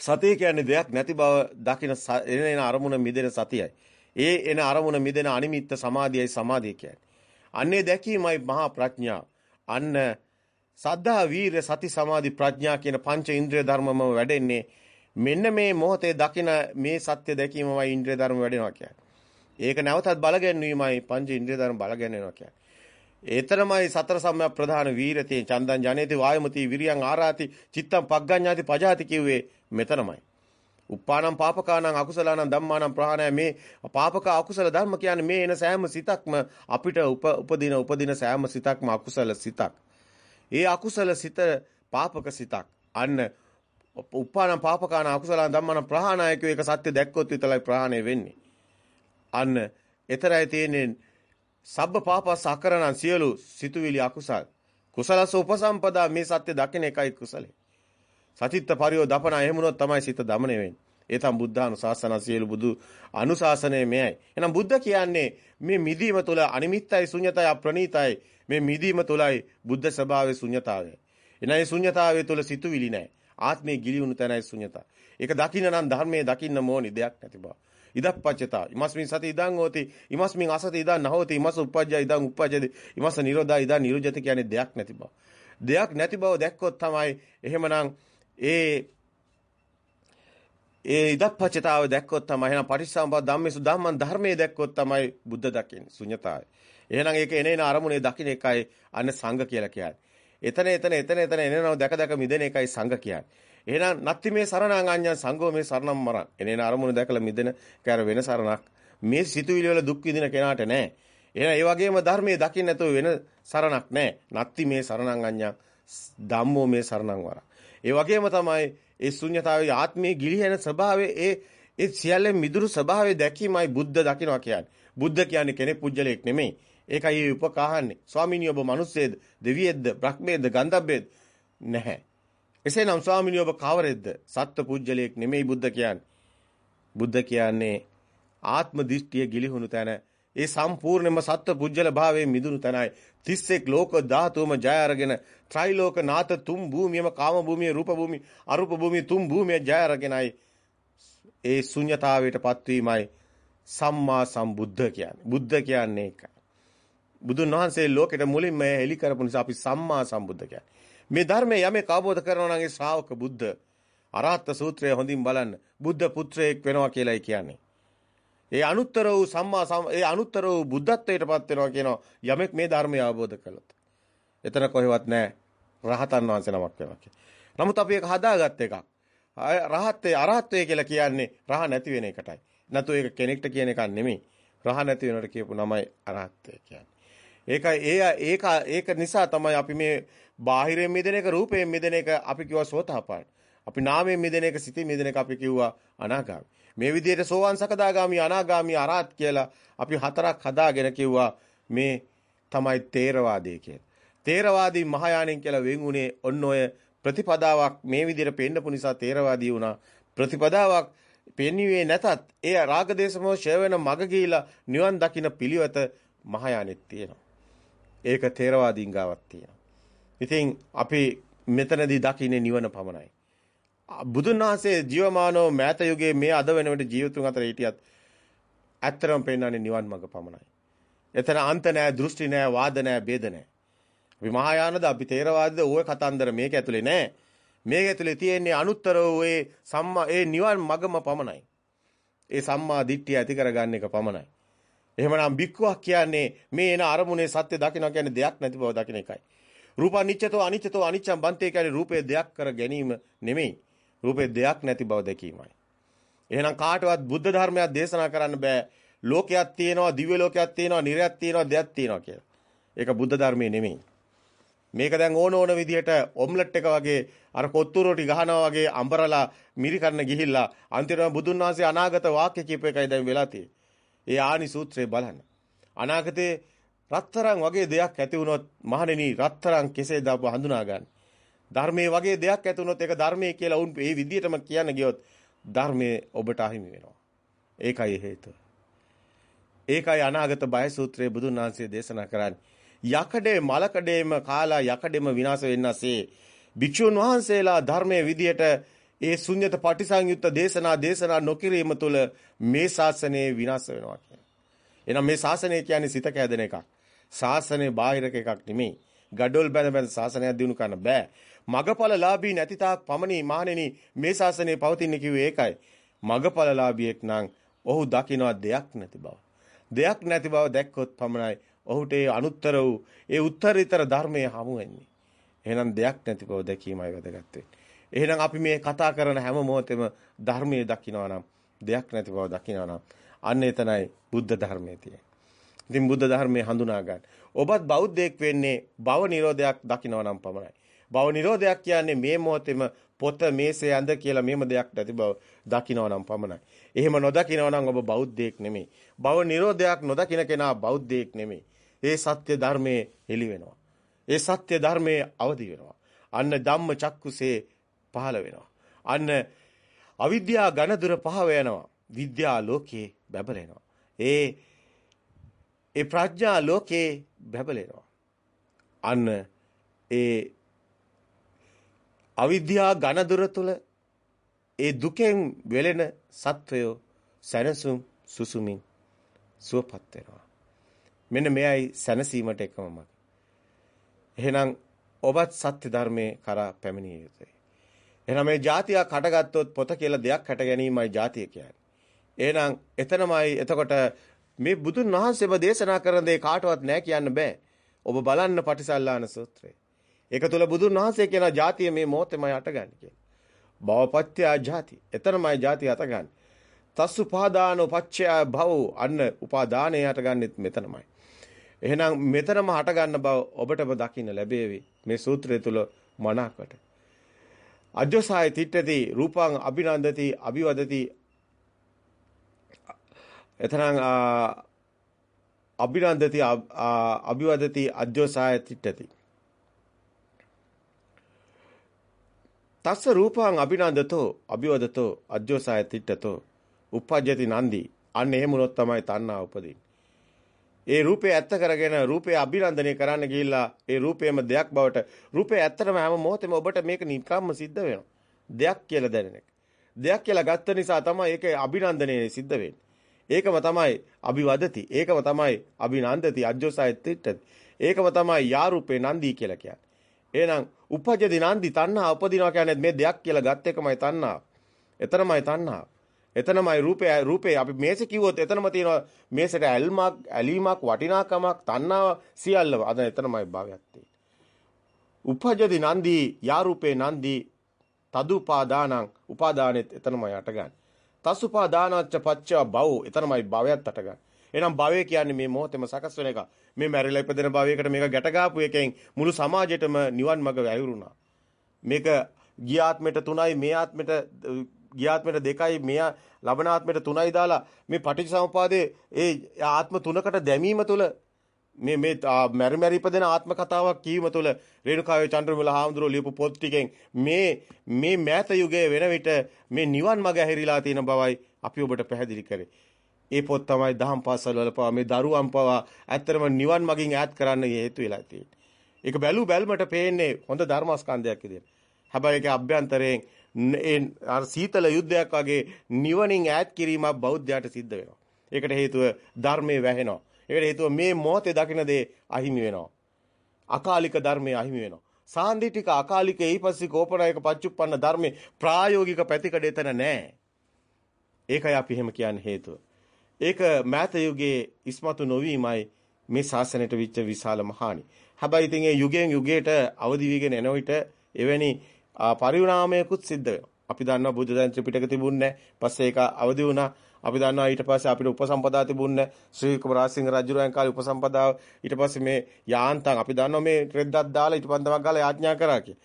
සතිය කියන්නේ දෙයක් නැති බව දකින එන අරමුණ මිදෙන සතියයි. ඒ එන අරමුණ මිදෙන අනිමිත්ත සමාධියයි සමාධිය කියන්නේ. අන්නේ දැකීමයි මහා ප්‍රඥා. අන්න සද්ධා වීරය සති සමාධි ප්‍රඥා කියන පංච ඉන්ද්‍රිය ධර්මම වැඩෙන්නේ මෙන්න මේ මොහොතේ දකින මේ සත්‍ය දැකීමමයි ඉන්ද්‍රිය ධර්ම වැඩෙනවා කියන්නේ. ඒක නැවතත් බලගැන්වීමයි පංච ඉන්ද්‍රිය ධර්ම බලගැන්වෙනවා කියන්නේ. ඒතරමයි සතර සම්‍යක් ප්‍රධාන වීරතේ චන්දං ජනේති වායමති විරියං ආරාති චිත්තං පග්ගඤ්ඤාති පජාති කිව්වේ මෙතනමයි. උප්පානම් පාපකානම් අකුසලානම් ධම්මානම් ප්‍රහාණය මේ පාපක අකුසල ධර්ම කියන්නේ මේ එන සෑම සිතක්ම අපිට උපදින උපදින සෑම සිතක්ම අකුසල සිතක්. ඒ අකුසල සිත පාපක සිතක්. අන්න උප්පානම් පාපකානම් අකුසලානම් ධම්මානම් ප්‍රහාණය කියෝ එක සත්‍ය දැක්කොත් විතරයි ප්‍රහාණය වෙන්නේ. අන්න එතරයි තියෙන්නේ සබ්බ පාපස් අකරණං සියලු සිතුවිලි අකුසල්. කුසලස උපසම්පදා මේ සත්‍ය දකින එකයි කුසලේ සතිත්ත පරියෝ දපන එහෙමුණොත් තමයි සිත දමණය වෙන්නේ. ඒ තම බුද්ධානුශාසන සියලු බුදු අනුශාසනය මෙයයි. එහෙනම් බුද්ධ කියන්නේ මේ මිදීම තුළ අනිමිත්තයි ශුන්‍යතයි අප්‍රණීතයි. මේ මිදීම තුළයි බුද්ධ ස්වභාවයේ ශුන්‍යතාවය. එනයි ශුන්‍යතාවය තුළ සිතුවිලි නැහැ. ආත්මේ ගිලිහුණු තැනයි ශුන්‍යතාව. ඒක දකින්න නම් ධර්මයේ දකින්න ඕනි දෙයක් නැති බව. ඉදප්පච්චතා ඉමස්මින් සති ඉදං හෝති ඉමස්මින් අසති ඉදං නහෝති ඉමස් උප්පජ්ජා ඉදං උප්පජ්ජති ඉමස් නිරෝධා ඉදං නිරුජති කියන්නේ දෙයක් නැති බව. දෙයක් නැති බව දැක්කොත් තමයි එහෙමනම් ඒ ඒ ඉදප්පච්චතාව දැක්කොත් තමයි එහෙනම් පටිච්චසමුප්පාද ධම්මේසු ධම්මං ධර්මයේ දැක්කොත් තමයි බුද්ධ දකින්නේ ශුන්‍යතාවය. එහෙනම් ඒක එනේන අරමුණේ දකින්න එකයි අන්න සංඝ කියලා කියන්නේ. එතන එතන එතන එතන එනනව දැක දැක මිදෙන එකයි සංඝ කියන්නේ. එහෙනම් නත්ති මේ සරණං අඤ්ඤං සංඝෝ මේ සරණම් මරණ. එනේන අරමුණ දැකලා මිදෙන කෑර වෙන සරණක් මේ සිතුවිලි වල දුක් විඳින කෙනාට නැහැ. එහෙනම් ඒ වගේම ධර්මයේ දකින්න නැතුව වෙන සරණක් නැහැ. නත්ති මේ සරණං අඤ්ඤං ධම්මෝ මේ සරණං වර. ඒ වගේම තමයි ඒ ශුන්‍යතාවයේ ආත්මයේ ගිලිහෙන ස්වභාවය ඒ ඒ සියල්ලෙන් මිදුරු ස්වභාවය දැකීමයි බුද්ධ දකින්නවා කියන්නේ. බුද්ධ කියන්නේ කෙනෙක් පුජ්‍යලයක් නෙමෙයි. ඒකයි උපකාහන්නේ. ස්වාමීනි ඔබ මිනිස්සෙද, දෙවියෙක්ද, බ්‍රහ්මයේද, ගන්ධබ්බේද නැහැ. එසේනම් ස්වාමිනිය ඔබ කවරෙද්ද? සත්ත්ව පුජ්‍යලයක් නෙමෙයි බුද්ධ කියන්නේ. බුද්ධ කියන්නේ ආත්ම දිෂ්ටිය ගිලිහුණු තැන ඒ සම්පූර්ණයෙන්ම සත්ත්ව පුජ්‍යල භාවයේ මිදුණු තැනයි 31 ලෝක ධාතුවම ජය අරගෙන ත්‍රිලෝක නාත තුම් භූමියම කාම භූමිය රූප භූමිය අරූප භූමිය තුම් භූමිය ජය අරගෙනයි ඒ ශුන්්‍යතාවයටපත් වීමයි සම්මා සම්බුද්ධ කියන්නේ. බුද්ධ කියන්නේ ඒකයි. බුදුන් වහන්සේ ලෝකෙට මුලින්ම හෙලි කරපු නිසා අපි සම්මා සම්බුද්ධ කියන්නේ. මේ ධර්මයේ යමෙක් අවබෝධ කරනවා නම් ඒ ශ්‍රාවක බුද්ධ අරහත් සූත්‍රය හොඳින් බලන්න. බුද්ධ පුත්‍රයෙක් වෙනවා කියලායි කියන්නේ. ඒ අනුත්තර වූ සම්මා ඒ අනුත්තර වූ බුද්ධත්වයටපත් වෙනවා කියනවා යමෙක් මේ ධර්මය අවබෝධ කළොත්. එතන කොහෙවත් නැහැ රහතන් වහන්සේ නමක් වෙනවා කියන්නේ. නමුත් අපි ඒක හදාගත්ත එකක්. රහත්ත්වය අරහත්ත්වය කියලා කියන්නේ රහ නැති වෙන එකටයි. නැතු ඒක කෙනෙක්ට කියන එකක් නෙමෙයි. රහ නැති වෙනවට කියපු නමයි අරහත්ත්වය කියන්නේ. ඒකයි ඒ ඒක ඒක නිසා තමයි අපි මේ බාහිරයෙන් මිදෙන එක රූපයෙන් මිදෙන එක අපි කිව්වා සෝතාපන්න. අපි නාමයෙන් මිදෙන එක සිතින් මිදෙන එක අපි කිව්වා අනාගාමී. මේ විදිහට සෝවාන් සකදාගාමී අනාගාමී අරහත් කියලා අපි හතරක් හදාගෙන කිව්වා මේ තමයි තේරවාදය කියලා. තේරවාදී මහායානෙන් කියලා වෙන්ුනේ ඔන්න ඔය ප්‍රතිපදාවක් මේ විදිහට පෙන්නපු නිසා තේරවාදී වුණා. ප්‍රතිපදාවක් පෙන්වුවේ නැතත් ඒ රාගදේශමෝ ෂය වෙන මග ගිහිලා නිවන් දකින්න පිළිවෙත මහායානෙත් තියෙනවා. ඒක තේරවාදීන් ගාවක් තියෙනවා. ඉතින් අපි මෙතනදී දකින්නේ නිවන පමණයි. බුදුන් වහන්සේ ජීවමානෝ මෑත යුගයේ මේ අද වෙනකොට ජීවතුන් අතර හිටියත් ඇත්තරම පෙන්වන්නේ නිවන් මඟ පමණයි. එතන අන්ත නෑ, දෘෂ්ටි නෑ, වාද නෑ, ભેද නෑ. අපි මහායානද අපි තේරවාදද ওই කතන්දර මේක ඇතුලේ නෑ. මේක ඇතුලේ තියෙන්නේ අනුත්තර වූ සම්මා ඒ නිවන් මඟම පමණයි. ඒ සම්මා දිට්ඨිය ඇති කරගන්න එක පමණයි. එහෙමනම් බික්කුවක් කියන්නේ මේ එන අරමුණේ සත්‍ය දකින්න කියන්නේ දෙයක් නැති බව දකින්න එකයි. රූප අනිච්චතෝ අනිච්චතෝ අනිච්චම් බන්තේ කියන්නේ රූපේ දෙයක් කර ගැනීම නෙමෙයි. රූපේ දෙයක් නැති බව දැකීමයි. එහෙනම් කාටවත් බුද්ධ ධර්මයක් දේශනා කරන්න බෑ. ලෝකයක් තියෙනවා, දිව්‍ය ලෝකයක් තියෙනවා, නිර්යයක් තියෙනවා, දෙයක් තියෙනවා කියලා. ඒක බුද්ධ ධර්මයේ නෙමෙයි. මේක දැන් ඕන ඕන විදිහට ඔම්ලට් එක වගේ අර කොත්තු රොටි ගහනවා වගේ අඹරලා මිරි කරන්න ගිහිල්ලා අන්තිමට බුදුන් වහන්සේ අනාගත වාක්‍ය කියප එකයි දැන් වෙලා තියෙන්නේ. ඒ ආනි සූත්‍රය බලන්න. අනාගතේ රත්තරන් වගේ දෙයක් ඇති වුණොත් මහණෙනි රත්තරන් කෙසේද අප හඳුනා ගන්න. ධර්මයේ වගේ දෙයක් ඇති වුණොත් ඒක ධර්මයේ කියලා උන් ඒ විදිහටම කියන්න ගියොත් ධර්මයේ ඔබට අහිමි වෙනවා. ඒකයි හේතුව. ඒකයි අනාගත බය සූත්‍රයේ බුදුන් වහන්සේ දේශනා කරන්නේ. යකඩේ මලකඩේම කාලා යකඩෙම විනාශ වෙන්නසේ භික්ෂුන් වහන්සේලා ධර්මයේ විදියට ඒ ශුන්්‍යත පටිසංයුත්ත දේශනා දේශනා නොකිරීම තුළ මේ ශාසනය විනාශ වෙනවා කියන්නේ. එහෙනම් මේ ශාසනය කියන්නේ සිත කැදෙන එකක්. ශාසනය බාහිරක එකක් නෙමෙයි. gadol බැඳ බැඳ ශාසනයක් දිනු කරන්න බෑ. මගපලලාභී නැති තාක් පමණි මහණෙනි මේ ශාසනය පවතින්නේ කිව්වේ ඒකයි. මගපලලාභියෙක් නම් ඔහු දකිනවා දෙයක් නැති බව. දෙයක් නැති බව දැක්කොත් පමණයි ඔහුට ඒ අනුත්තර වූ ඒ උත්තරීතර ධර්මයේ හමු වෙන්නේ. එහෙනම් දෙයක් නැති බව දැකීමයි වැදගත් එහෙනම් අපි මේ කතා කරන හැම මොහොතෙම ධර්මයේ දකිනවා නම් දෙයක් නැති බව දකිනවා නම් අන්න එතනයි බුද්ධ ධර්මයේ තියෙන්නේ. ඉතින් බුද්ධ ධර්මයේ හඳුනා ගන්න. ඔබත් බෞද්ධයෙක් වෙන්නේ භව නිරෝධයක් දකිනවා නම් පමණයි. භව නිරෝධයක් කියන්නේ මේ මොහොතේම පොත මේසේ ඇඳ කියලා මේම දෙයක් නැති බව දකිනවා නම් පමණයි. එහෙම නොදකිනවා නම් ඔබ බෞද්ධයෙක් නෙමෙයි. භව නිරෝධයක් නොදකින කෙනා බෞද්ධයෙක් නෙමෙයි. ඒ සත්‍ය ධර්මයේ හෙළි වෙනවා. ඒ සත්‍ය ධර්මයේ අවදි වෙනවා. අන්න ධම්ම චක්කුසේ පහළ වෙනවා. අන්න අවිද්‍යා ඝනදුර පහව යනවා. විද්‍යා ලෝකේ බැබලෙනවා. ඒ ඒ ප්‍රඥා ලෝකේ බැබලෙනවා. අන්න ඒ අවිද්‍යා ඝනදුර තුල ඒ දුකෙන් වෙලෙන සත්වයෝ සැනසුම් සුසුමින් සුවපත් වෙනවා. මෙන්න මෙයයි සැනසීමට එකම මඟ. එහෙනම් ඔබත් සත්‍ය ධර්මයේ කරා පැමිණිය යුතුයි. එහෙනම් මේ જાතියක් හටගත්තොත් පොත කියලා දෙයක් හැට ගැනීමයි જાතිය කියන්නේ. එහෙනම් එතනමයි එතකොට මේ බුදුන් වහන්සේම දේශනා කරන දේ කාටවත් නැහැ කියන්න බෑ. ඔබ බලන්න පටිසල්ලාන සූත්‍රය. ඒක තුල බුදුන් වහන්සේ කියන જાතිය මේ මොහොතේමයි අටගන්නේ කියලා. භවපත්‍ය જાති. එතරම්මයි જાතිය අටගන්නේ. තස් උපාදානෝ පච්චය භව අන්න උපාදානය හටගන්නෙත් මෙතනමයි. එහෙනම් මෙතනම හටගන්න බව ඔබටම දකින්න ලැබේවි මේ සූත්‍රය තුල මනාකට. අජෝසාය තිට්ඨති රූපං අභිනන්දති අභිවදති එතනම් අභිනන්දති අභිවදති අජ්ජසාය තිට්ඨති තස්ස රූපං අභිනන්දතෝ අභිවදතෝ අජ්ජසාය තිට්ඨතෝ උපජ්ජති නන්දි අන්න එහෙම උනොත් තමයි තණ්හා උපදින්නේ ඒ රූපේ ඇත්ත කරගෙන රූපේ අභිනන්දනය කරන්න ගිහිල්ලා ඒ රූපේම දෙයක් බවට රූපේ ඇත්තටම හැම මොහොතෙම ඔබට මේක නිකම්ම සිද්ධ වෙනවා. දෙයක් කියලා දැනෙන එක. දෙයක් කියලා ගත්ත නිසා තමයි ඒක අභිනන්දනය සිද්ධ වෙන්නේ. ඒකම තමයි අභිවදති. ඒකම තමයි අභිනන්දති අජ්ජෝසය තිට්ඨති. ඒකම තමයි යා රූපේ නන්දි කියලා කියන්නේ. එහෙනම් උපජ්ජති නන්දි තණ්හා උපදිනවා කියන්නේ මේ දෙයක් කියලා ගත් එකමයි තණ්හා. එතරම්මයි තණ්හා. එතනමයි රූපේ රූපේ අපි මේස කිව්වොත් එතනම තියෙනවා මේසට ඇල්මක් ඇලීමක් වටිනාකමක් තණ්හාව සියල්ලම අද එතනමයි භාවයක් තියෙන්නේ. උපජ්ජති නන්දි යා රූපේ නන්දි තදුපාදානං උපාදානෙත් එතනමයි අටගන්නේ. තසුපාදානච්ච පච්ච භව එතනමයි භවයත් අටගන්නේ. එහෙනම් භවය කියන්නේ මේ මොහොතේම සකස් වෙන එක. මේ මැරිලා ඉපදෙන භවයකට මේක ගැට ගාපු එකෙන් මුළු සමාජෙටම නිවන් මඟ වැහිරුණා. මේක ගිය ආත්මෙට 3යි මේ ආත්මෙට ගියාත්මෙට දෙකයි මෙයා ලබන ආත්මෙට තුනයි දාලා මේ පටිච්චසමුපාදයේ ඒ ආත්ම තුනකට දැමීම තුළ මේ මේ මෙරි මෙරි ඉපදෙන ආත්ම කතාවක් කීම තුළ රේණුකාවේ චන්ද්‍රමුල හාමුදුරුවෝ ලියපු පොත් ටිකෙන් මේ මේ මෑත යුගයේ වෙන විට මේ නිවන් මඟ ඇහිරිලා තියෙන බවයි අපි ඔබට පැහැදිලි කරේ. ඒ පොත් තමයි දහම් පාසල් වල පවා මේ දරුවන් පවා ඇත්තරම නිවන් මගින් ඈත් කරන්න හේතු වෙලා තියෙන්නේ. ඒක බැලු බැල්මට පේන්නේ හොඳ ධර්මස්කන්ධයක් විදියට. හැබැයි ඒකේ අභ්‍යන්තරයෙන් අර සීතල යුද්ධයක් වගේ නිවනින් ඈත් කිරීමක් බෞද්ධයාට සිද්ධ වෙනවා. ඒකට හේතුව ධර්මයේ වැහෙනවා. ඒකට හේතුව මේ මොහොතේ දකින දේ අහිමි වෙනවා. අකාලික ධර්මයේ අහිමි වෙනවා. සාන්දිටික අකාලික ඊපස්සේ කෝපනායක පච්චුප්පන්න ධර්මයේ ප්‍රායෝගික පැතිකඩ එතන නැහැ. ඒකයි අපි එහෙම කියන්නේ හේතුව. ඒක මෑත යුගයේ ඉස්මතු නොවීමයි මේ ශාසනයට විච්ච විශාල මහානි. හැබැයි ඉතින් ඒ යුගයෙන් යුගයට අවදි වීගෙන එන විට එවැනි පරිණාමයකුත් සිද්ධ වෙනවා. අපි දන්නවා බුද්ධ දැන් ත්‍රිපිටක තිබුණේ පස්සේ ඒක අවදි වුණා. අපි දන්නවා ඊට පස්සේ අපිට උපසම්පදා තිබුණේ ශ්‍රී කුමරාසිංහ රජුරයන් කාලේ උපසම්පදාව ඊට පස්සේ මේ යාන්තම් අපි දන්නවා මේ රෙද්දක් දාලා ඊට පන්දමක් ගාලා යාඥා කරා කියලා.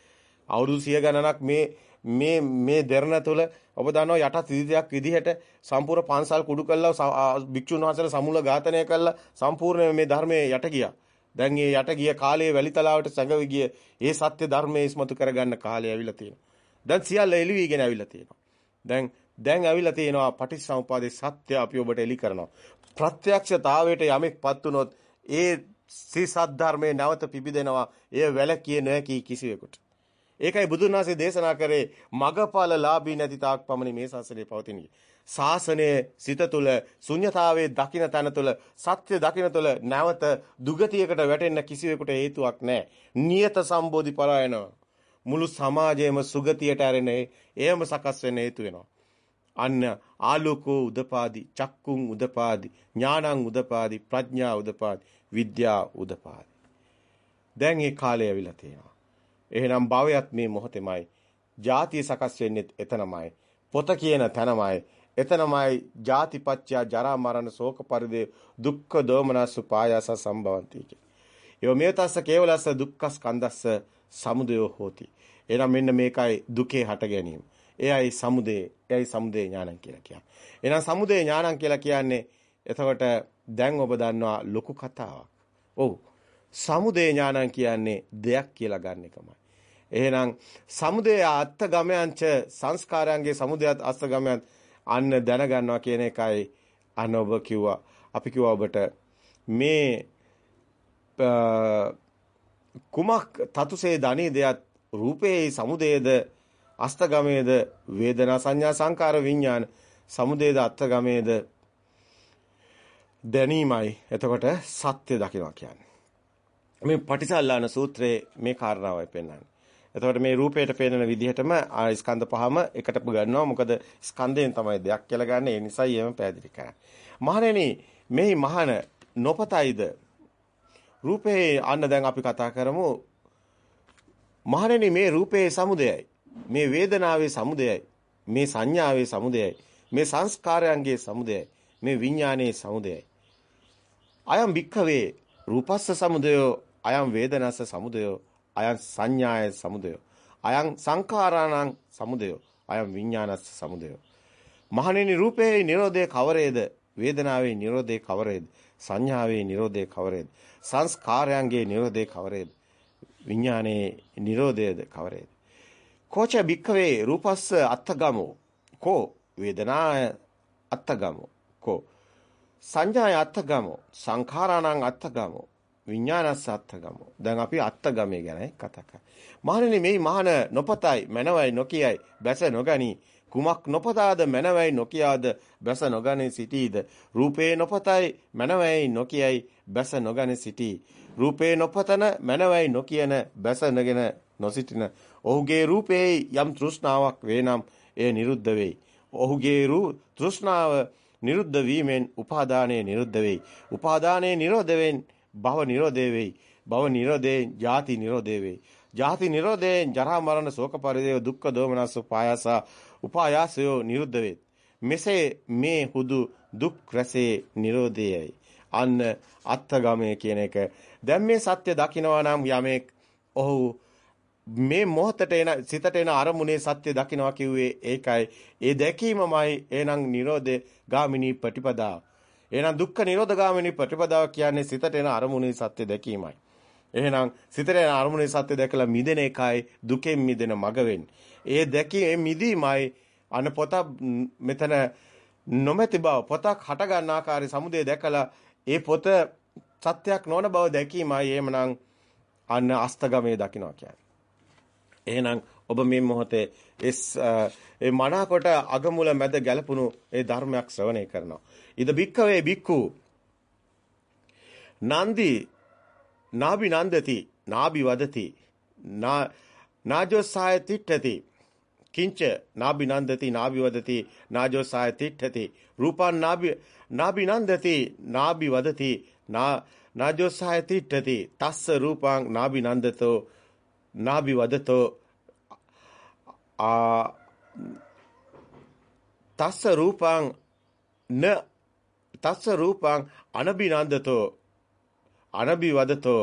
අවුරුදු 100 ගණනක් මේ මේ මේ දෙරණ තුළ ඔබ දන්නවා යටත් විදිහක් විදිහට සම්පූර්ණ පන්සල් කුඩු කළා භික්ෂුන් වහන්සේලා සමුල ඝාතනය කළා සම්පූර්ණ මේ ධර්මයේ යට ගියා. දැන් ඒ යට ගිය කාලයේ වැලිතලාවට සැඟවි ගිය ඒ සත්‍ය ධර්මයේ ඉස්මතු කරගන්න කාලය ඇවිල්ලා තියෙනවා. දැන් සියල්ල එළි වීගෙන ඇවිල්ලා තියෙනවා. දැන් දැන් ඇවිල්ලා තියෙනවා පටිච්චසමුපාදේ සත්‍ය අපි ඔබට එලි කරනවා. ප්‍රත්‍යක්ෂතාවයට යමෙක්පත් වුනොත් ඒ සිසත් ධර්මයේ නැවත පිබිදෙනවා. එය වැළකිය නොහැකි කිසිවෙකුට. ඒකයි බුදුන් වහන්සේ දේශනා කරේ මගඵල ලාභී නැති තාක් පමණ මේ ශාසනය පවතිනි. ශාසනයේ සිත තුළ ශුන්්‍යතාවයේ දකින තැන තුළ සත්‍ය දකින තුළ නැවත දුගතියකට වැටෙන්න කිසිවෙකුට හේතුවක් නැහැ. නියත සම්බෝධි පරායනවා. මුළු සමාජයම සුගතියට ඇරෙන්නේ එයම සකස් වෙන්න හේතු වෙනවා. අන්න ආලෝකෝ උදපාදි චක්කුං උදපාදි ඥානං උදපාදි ප්‍රඥා උදපාදි විද්‍යා උදපාදි දැන් ඒ කාලය ඇවිල්ලා තියෙනවා එහෙනම් භවයත් මේ මොහොතෙමයි ජාතිය සකස් වෙන්නේ එතනමයි පොත කියන තැනමයි එතනමයි ජාතිපච්චය ජරා මරණ ශෝක පරිදේ දුක්ඛ දෝමනස් පායාස සම්භවಂತಿ කිය. මේතස්ස කේවලස්ස දුක්ඛ ස්කන්ධස්ස සමුදයෝ හෝති. එහෙනම් මෙන්න මේකයි දුකේ හට ගැනීම. එයයි සමුදේ එයයි සමුදේ ඥානං කියලා කියන්නේ. එහෙනම් සමුදේ ඥානං කියලා කියන්නේ එතකොට දැන් ඔබ දන්නවා ලොකු කතාවක්. ඔව්. සමුදේ ඥානං කියන්නේ දෙයක් කියලා ගන්න එකමයි. එහෙනම් සමුදේ අත්ගමයන්ච සංස්කාරයන්ගේ සමුදයත් අස්තගමයන් අන්න දැනගන්නවා කියන එකයි අන්න ඔබ කිව්වා. අපි කිව්වා ඔබට මේ කුමක් තතුසේ ධනී දෙයත් රූපේ සමුදේද අස්තගමේද වේදනා සංඥා සංකාර විඥාන සමුදේද අත්ගමේද දැනීමයි. එතකොට සත්‍ය දකිනවා කියන්නේ. මේ පටිසල්ලාන සූත්‍රයේ මේ කාරණාවයි පෙන්වන්නේ. එතකොට මේ රූපයට පේන විදිහටම ස්කන්ධ පහම එකට ගන්නවා. මොකද ස්කන්ධයෙන් තමයි දෙයක් කියලා ගන්න. ඒ නිසායි එම පැහැදිලි කරන්නේ. මහණෙනි මේ මහන නොපතයිද? රූපේ අන්න දැන් අපි කතා කරමු. මහණෙනි මේ රූපේ සමුදයයි. මේ වේදනාවේ සමුදයයි. මේ සංඥාවේ සමුදයයි. මේ සංස්කාරයන්ගේ සමුදයයි. මේ විඥානයේ සමුදයයි. අයම් භික්ඛවේ රූපස්ස සමුදයෝ අයම් වේදනස්ස සමුදයෝ අයම් සංඥාය සමුදයෝ. අයම් සංඛාරාණං සමුදයෝ අයම් විඥානස්ස සමුදයෝ. මහණෙනි රූපේ නිරෝධය කවරේද? වේදනාවේ නිරෝධය කවරේද? සංඥාවේ නිරෝධය කවරේද? සංස්කාරයන්ගේ නිරෝධය කවරේද? විඥානයේ නිරෝධයද කවරේද? කෝච බික්කවේ රූපස්ස අත්තගමෝ කෝ වේදනාය අත්තගමෝ කෝ සංඥාය අත්තගමෝ සංඛාරාණං අත්තගමෝ විඥානස්ස අත්තගමෝ. දැන් අපි අත්තගමේ ගැන කතා කරා මහණෙනි මේ මහන නොපතයි මනවයි නොකියයි බැස නොගනි. කුමක් නොපතාද මනවයි නොකියාද බැස නොගනි සිටීද? රූපේ නොපතයි මනවයි නොකියයි බැස නොගනි සිටී. රූපේ නොපතන මනවයි නොකියන බැස නගෙන නොසිටින ඔහුගේ රූපේ යම් තෘෂ්ණාවක් වේනම් එය නිරුද්ධ වෙයි. ඔහුගේ රූ තෘෂ්ණාව නිරුද්ධ වීමෙන් උපාදානය නිරුද්ධ වෙයි. උපාදානයේ නිරෝධ වෙන් භව නිරෝධය වෙයි. භව නිරෝධයෙන් ජාති නිරෝධය වෙයි. ජාති නිරෝධයෙන් ජරා මරණ ශෝක පරිදේව දුක්ඛ දෝමනස් උපායාස උපායාසයෝ නිරුද්ධ වේ. මෙසේ මේ හුදු දුක් රැසේ නිරෝධයයි. අන්න අත්ගමය කියන එක. දැන් මේ සත්‍ය දකිනවා නම් යමෙක් ඔහු මේ මොහතට එන සිතට එන අරමුණේ සත්‍ය දකින්නවා කිව්වේ ඒකයි. ඒ දැකීමමයි එහෙනම් Nirodhe ගාමිනී ප්‍රතිපදාව. එහෙනම් දුක්ඛ නිරෝධ ගාමිනී ප්‍රතිපදාව කියන්නේ සිතට එන අරමුණේ සත්‍ය දැකීමයි. එහෙනම් සිතට එන අරමුණේ සත්‍ය දැකලා මිදෙන එකයි දුකෙන් මිදෙන මඟ ඒ දැකීමේ මිදීමයි අන පොත මෙතන නොමැති බව පොතක් හට ගන්න ආකාරي සමුදේ දැකලා ඒ පොත සත්‍යයක් නොවන බව දැකීමයි එහෙමනම් අන්න අස්තගමේ දකින්නවා කියන්නේ. එහෙනම් ඔබ මේ මොහොතේ ඒ මනාකොට අගමුල මැද ගැලපුණු ඒ ධර්මයක් ශ්‍රවණය කරනවා. ඉද බික්කවේ බික්කු නන්දි නාබි නන්දති නාබි වදති නා නාජෝසාය තිට්ඨති. කිංච නාබි නන්දති නාබි වදති නාජෝසාය තිට්ඨති. රූපං නාබි නාබි නන්දති නාබි වදති නා නාජෝසාය තිට්ඨති. තස්ස රූපං නාබි නන්දතෝ නාබි වදතෝ ආ තස්ස රූපං න තස්ස රූපං අනබිනන්දතෝ අනබි වදතෝ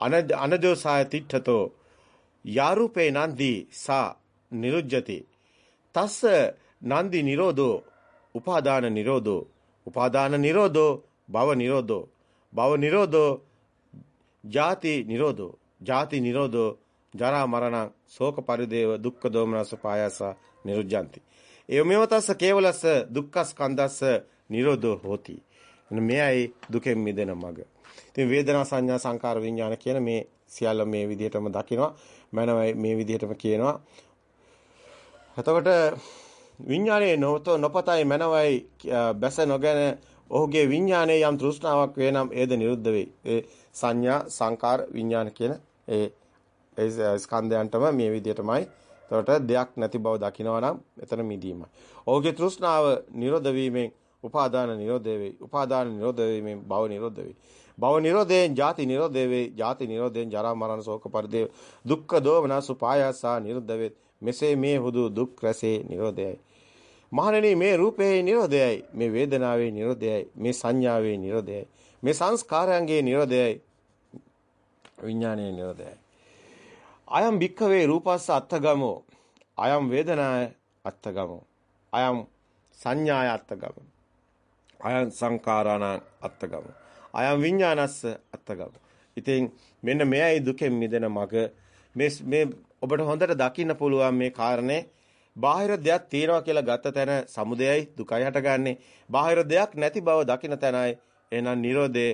අනජෝසාය තිට්ඨතෝ යාරූපේ නන්දි සා නිරුජ්ජති තස්ස නන්දි නිරෝධෝ උපාදාන නිරෝධෝ උපාදාන නිරෝධෝ භව නිරෝධෝ භව නිරෝධෝ ජාති නිරෝධෝ ජාති නිරෝධෝ ජරා මරණ ශෝක පරිදේව දුක්ඛ දෝමනස පායස නිරුද්ධಂತಿ එවමෙව තස්ස කේවලස්ස දුක්ඛස්කන්ධස්ස නිරෝධෝ හෝති. මෙයයි දුකෙන් මිදෙන මඟ. ඉතින් වේදනා සංඥා සංකාර විඥාන කියන මේ සියල්ල මේ විදිහටම දකිනවා. මනවයි මේ විදිහටම කියනවා. එතකොට විඥානයේ නොත නොපතයි මනවයි බැස නොගෙන ඔහුගේ විඥානයේ යම් තෘෂ්ණාවක් වේ නම් ඒද නිරුද්ධ වෙයි. ඒ සංඥා සංකාර විඥාන කියන ඒ ඒ ස්කන්ධයන්ටම මේ විදිහටමයි. එතකොට දෙයක් නැති බව දකිනවා නම් එතන මිදීමයි. ඔහුගේ තෘෂ්ණාව නිරෝධ වීමෙන් උපාදාන නිරෝධය වෙයි. උපාදාන නිරෝධ වීමෙන් භව නිරෝධ වෙයි. භව නිරෝධයෙන් ජාති නිරෝධය වෙයි. ජාති නිරෝධයෙන් ජරා මරණ ශෝක පරිදේ දුක්ඛ දෝමනසු පායසා නිරුද්ධ වෙත්. මෙසේ මේ හුදු දුක් රැසේ නිරෝධයයි. මහණෙනි මේ රූපේ නිරෝධයයි. මේ වේදනාවේ නිරෝධයයි. මේ සංඥාවේ නිරෝධයයි. මේ සංස්කාරයන්ගේ නිරෝධයයි. විඥානයේ නිරෝධයයි. අයම් භික්ඛවේ රූපස්ස අත්තගමෝ. අයම් වේදනාය අත්තගමෝ. අයම් සංඥාය අත්තගමෝ. අයං සංඛාරාණ අත්තගම. අයං විඥානස්ස අත්තගම. ඉතින් මෙන්න මෙයයි දුකෙන් මිදෙන මඟ මේ මේ ඔබට හොඳට දකින්න පුළුවන් මේ කාරණේ බාහිර දෙයක් තියෙනවා කියලා ගත්ත තැන සමුදයයි දුකයි හටගන්නේ. බාහිර දෙයක් නැති බව දකින්න තැනයි එහෙනම් Nirodhe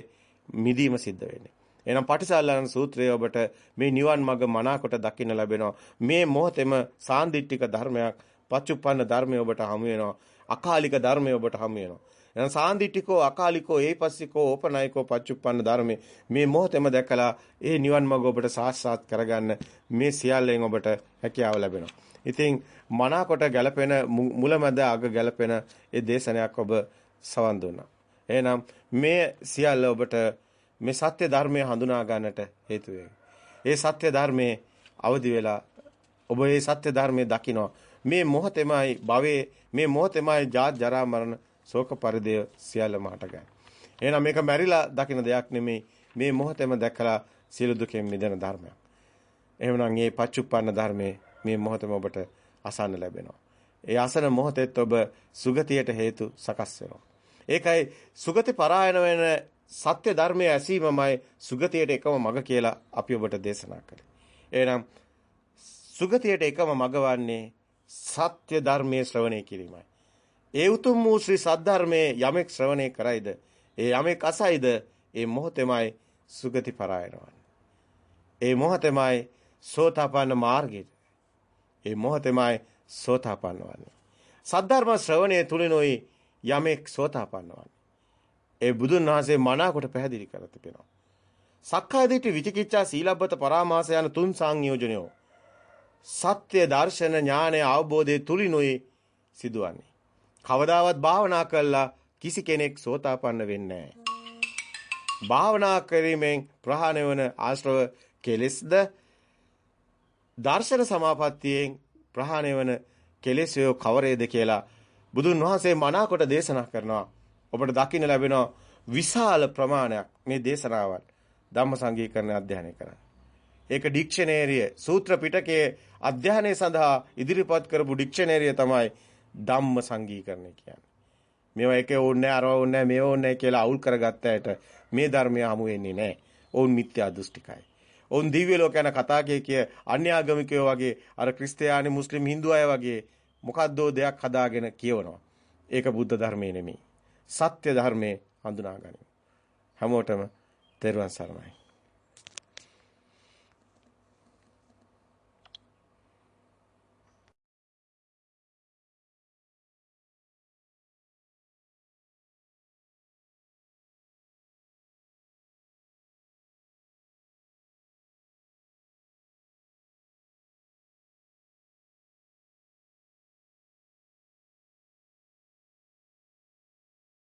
මිදීම සිද්ධ වෙන්නේ. එහෙනම් පටිසල්ලාන සූත්‍රයේ ඔබට මේ නිවන් මඟ මනාකොට දකින්න ලැබෙනවා. මේ මොහොතේම සාන්දිටික ධර්මයක්, පච්චුප්පන්න ධර්මය ඔබට හමු වෙනවා. අකාලික ධර්මය ඔබට හමු වෙනවා. එහෙනම් සාන්දිටිකෝ අකාලිකෝ ඒපස්සිකෝ ඕපනායිකෝ පච්චුප්පන්න ධර්මයේ මේ මොහොතේම දැකලා ඒ නිවන් මඟ ඔබට සාක්ෂාත් කරගන්න මේ සියල්ලෙන් ඔබට හැකියාව ලැබෙනවා. ඉතින් මනාකොට ගැලපෙන මුලමැද අග ගැලපෙන ඒ දේශනයක් ඔබ සවන් දුන්නා. එහෙනම් මේ සියල්ල ඔබට මේ සත්‍ය ධර්මය හඳුනා ගන්නට හේතු ඒ සත්‍ය ධර්මයේ අවදි වෙලා ඔබ මේ සත්‍ය ධර්මයේ දකිනවා. මේ මොහොතෙමයි භවයේ මේ මොහොතෙමයි ජාත් ජරා මරණ ශෝක පරිදය සියල්ලම හටගන්නේ. එහෙනම් මේක මැරිලා දකින දෙයක් නෙමෙයි. මේ මොහොතේම දැකලා සියලු දුකෙන් මිදෙන ධර්මයක්. එහෙමනම් මේ පච්චුප්පන්න ධර්මයේ මේ මොහොතේම ඔබට අසන්න ලැබෙනවා. ඒ අසන මොහොතෙත් ඔබ සුගතියට හේතු සකස් වෙනවා. ඒකයි සුගති පරායන වෙන සත්‍ය ධර්මයේ ඇසීමමයි සුගතියට එකම මඟ කියලා අපි ඔබට දේශනා කළේ. එහෙනම් සුගතියට එකම මඟ වන්නේ සත්‍ය ධර්මයේ ශ්‍රවණය කිරීමයි. ඒ උතුම් වූ ශ්‍රී සද්ධර්මයේ යමෙක් ශ්‍රවණය කරයිද ඒ යමෙක් අසයිද ඒ මොහොතෙමයි සුගති පරායනවන්නේ. ඒ මොහොතෙමයි සෝතාපන්න මාර්ගය. ඒ මොහොතෙමයි සෝතාපන්න වන්නේ. සද්ධර්ම ශ්‍රවණයේ තුලිනුයි යමෙක් සෝතාපන්න වන්නේ. ඒ බුදුන් වහන්සේ මනාකොට පැහැදිලි කර තිබෙනවා. සක්කාය දිට්ඨි විචිකිච්ඡා සීලබ්බත පරාමාස යන තුන් සංයෝජනයෝ සත්‍ය දර්ශන ඥානය අවබෝධයේ තුලිනුයි සිදුවන්නේ. කවදාවත් භාවනා කළා කිසි කෙනෙක් සෝතාපන්න වෙන්නේ භාවනා කිරීමෙන් ප්‍රහාණය වන ආශ්‍රව කෙලෙස්ද දර්ශන සමාපත්තියෙන් ප්‍රහාණය වන කෙලෙස්ය කවරේද කියලා බුදුන් වහන්සේ මනාකොට දේශනා කරනවා. ඔබට දකින්න ලැබෙනවා විශාල ප්‍රමාණයක් මේ දේශනාවන් ධම්මසංගීකරණ අධ්‍යයනය කරන්න. ඒක ඩික්ෂනේරිය සූත්‍ර පිටකයේ අධ්‍යයනය සඳහා ඉදිරිපත් කරපු ඩික්ෂනේරිය තමයි ධම්ම සංගීකරණය කියන්නේ. මේවා එකේ ඕනේ අරව ඕනේ මේව ඕනේ කියලා අවුල් කරගත්ත ඇයට මේ ධර්මය හමු වෙන්නේ නැහැ. ඔවුන් මිත්‍යා දෘෂ්ටිකයි. ඔවුන් දිව්‍ය ලෝක යන කතා කිය අන්‍යාගමිකයෝ වගේ අර ක්‍රිස්තියානි මුස්ලිම් හින්දු අය වගේ මොකද්දෝ දෙයක් හදාගෙන කියවනවා. ඒක බුද්ධ ධර්මයේ නෙමෙයි. සත්‍ය ධර්මයේ හඳුනා ගනිමු. හැමෝටම තෙරුවන් සරණයි.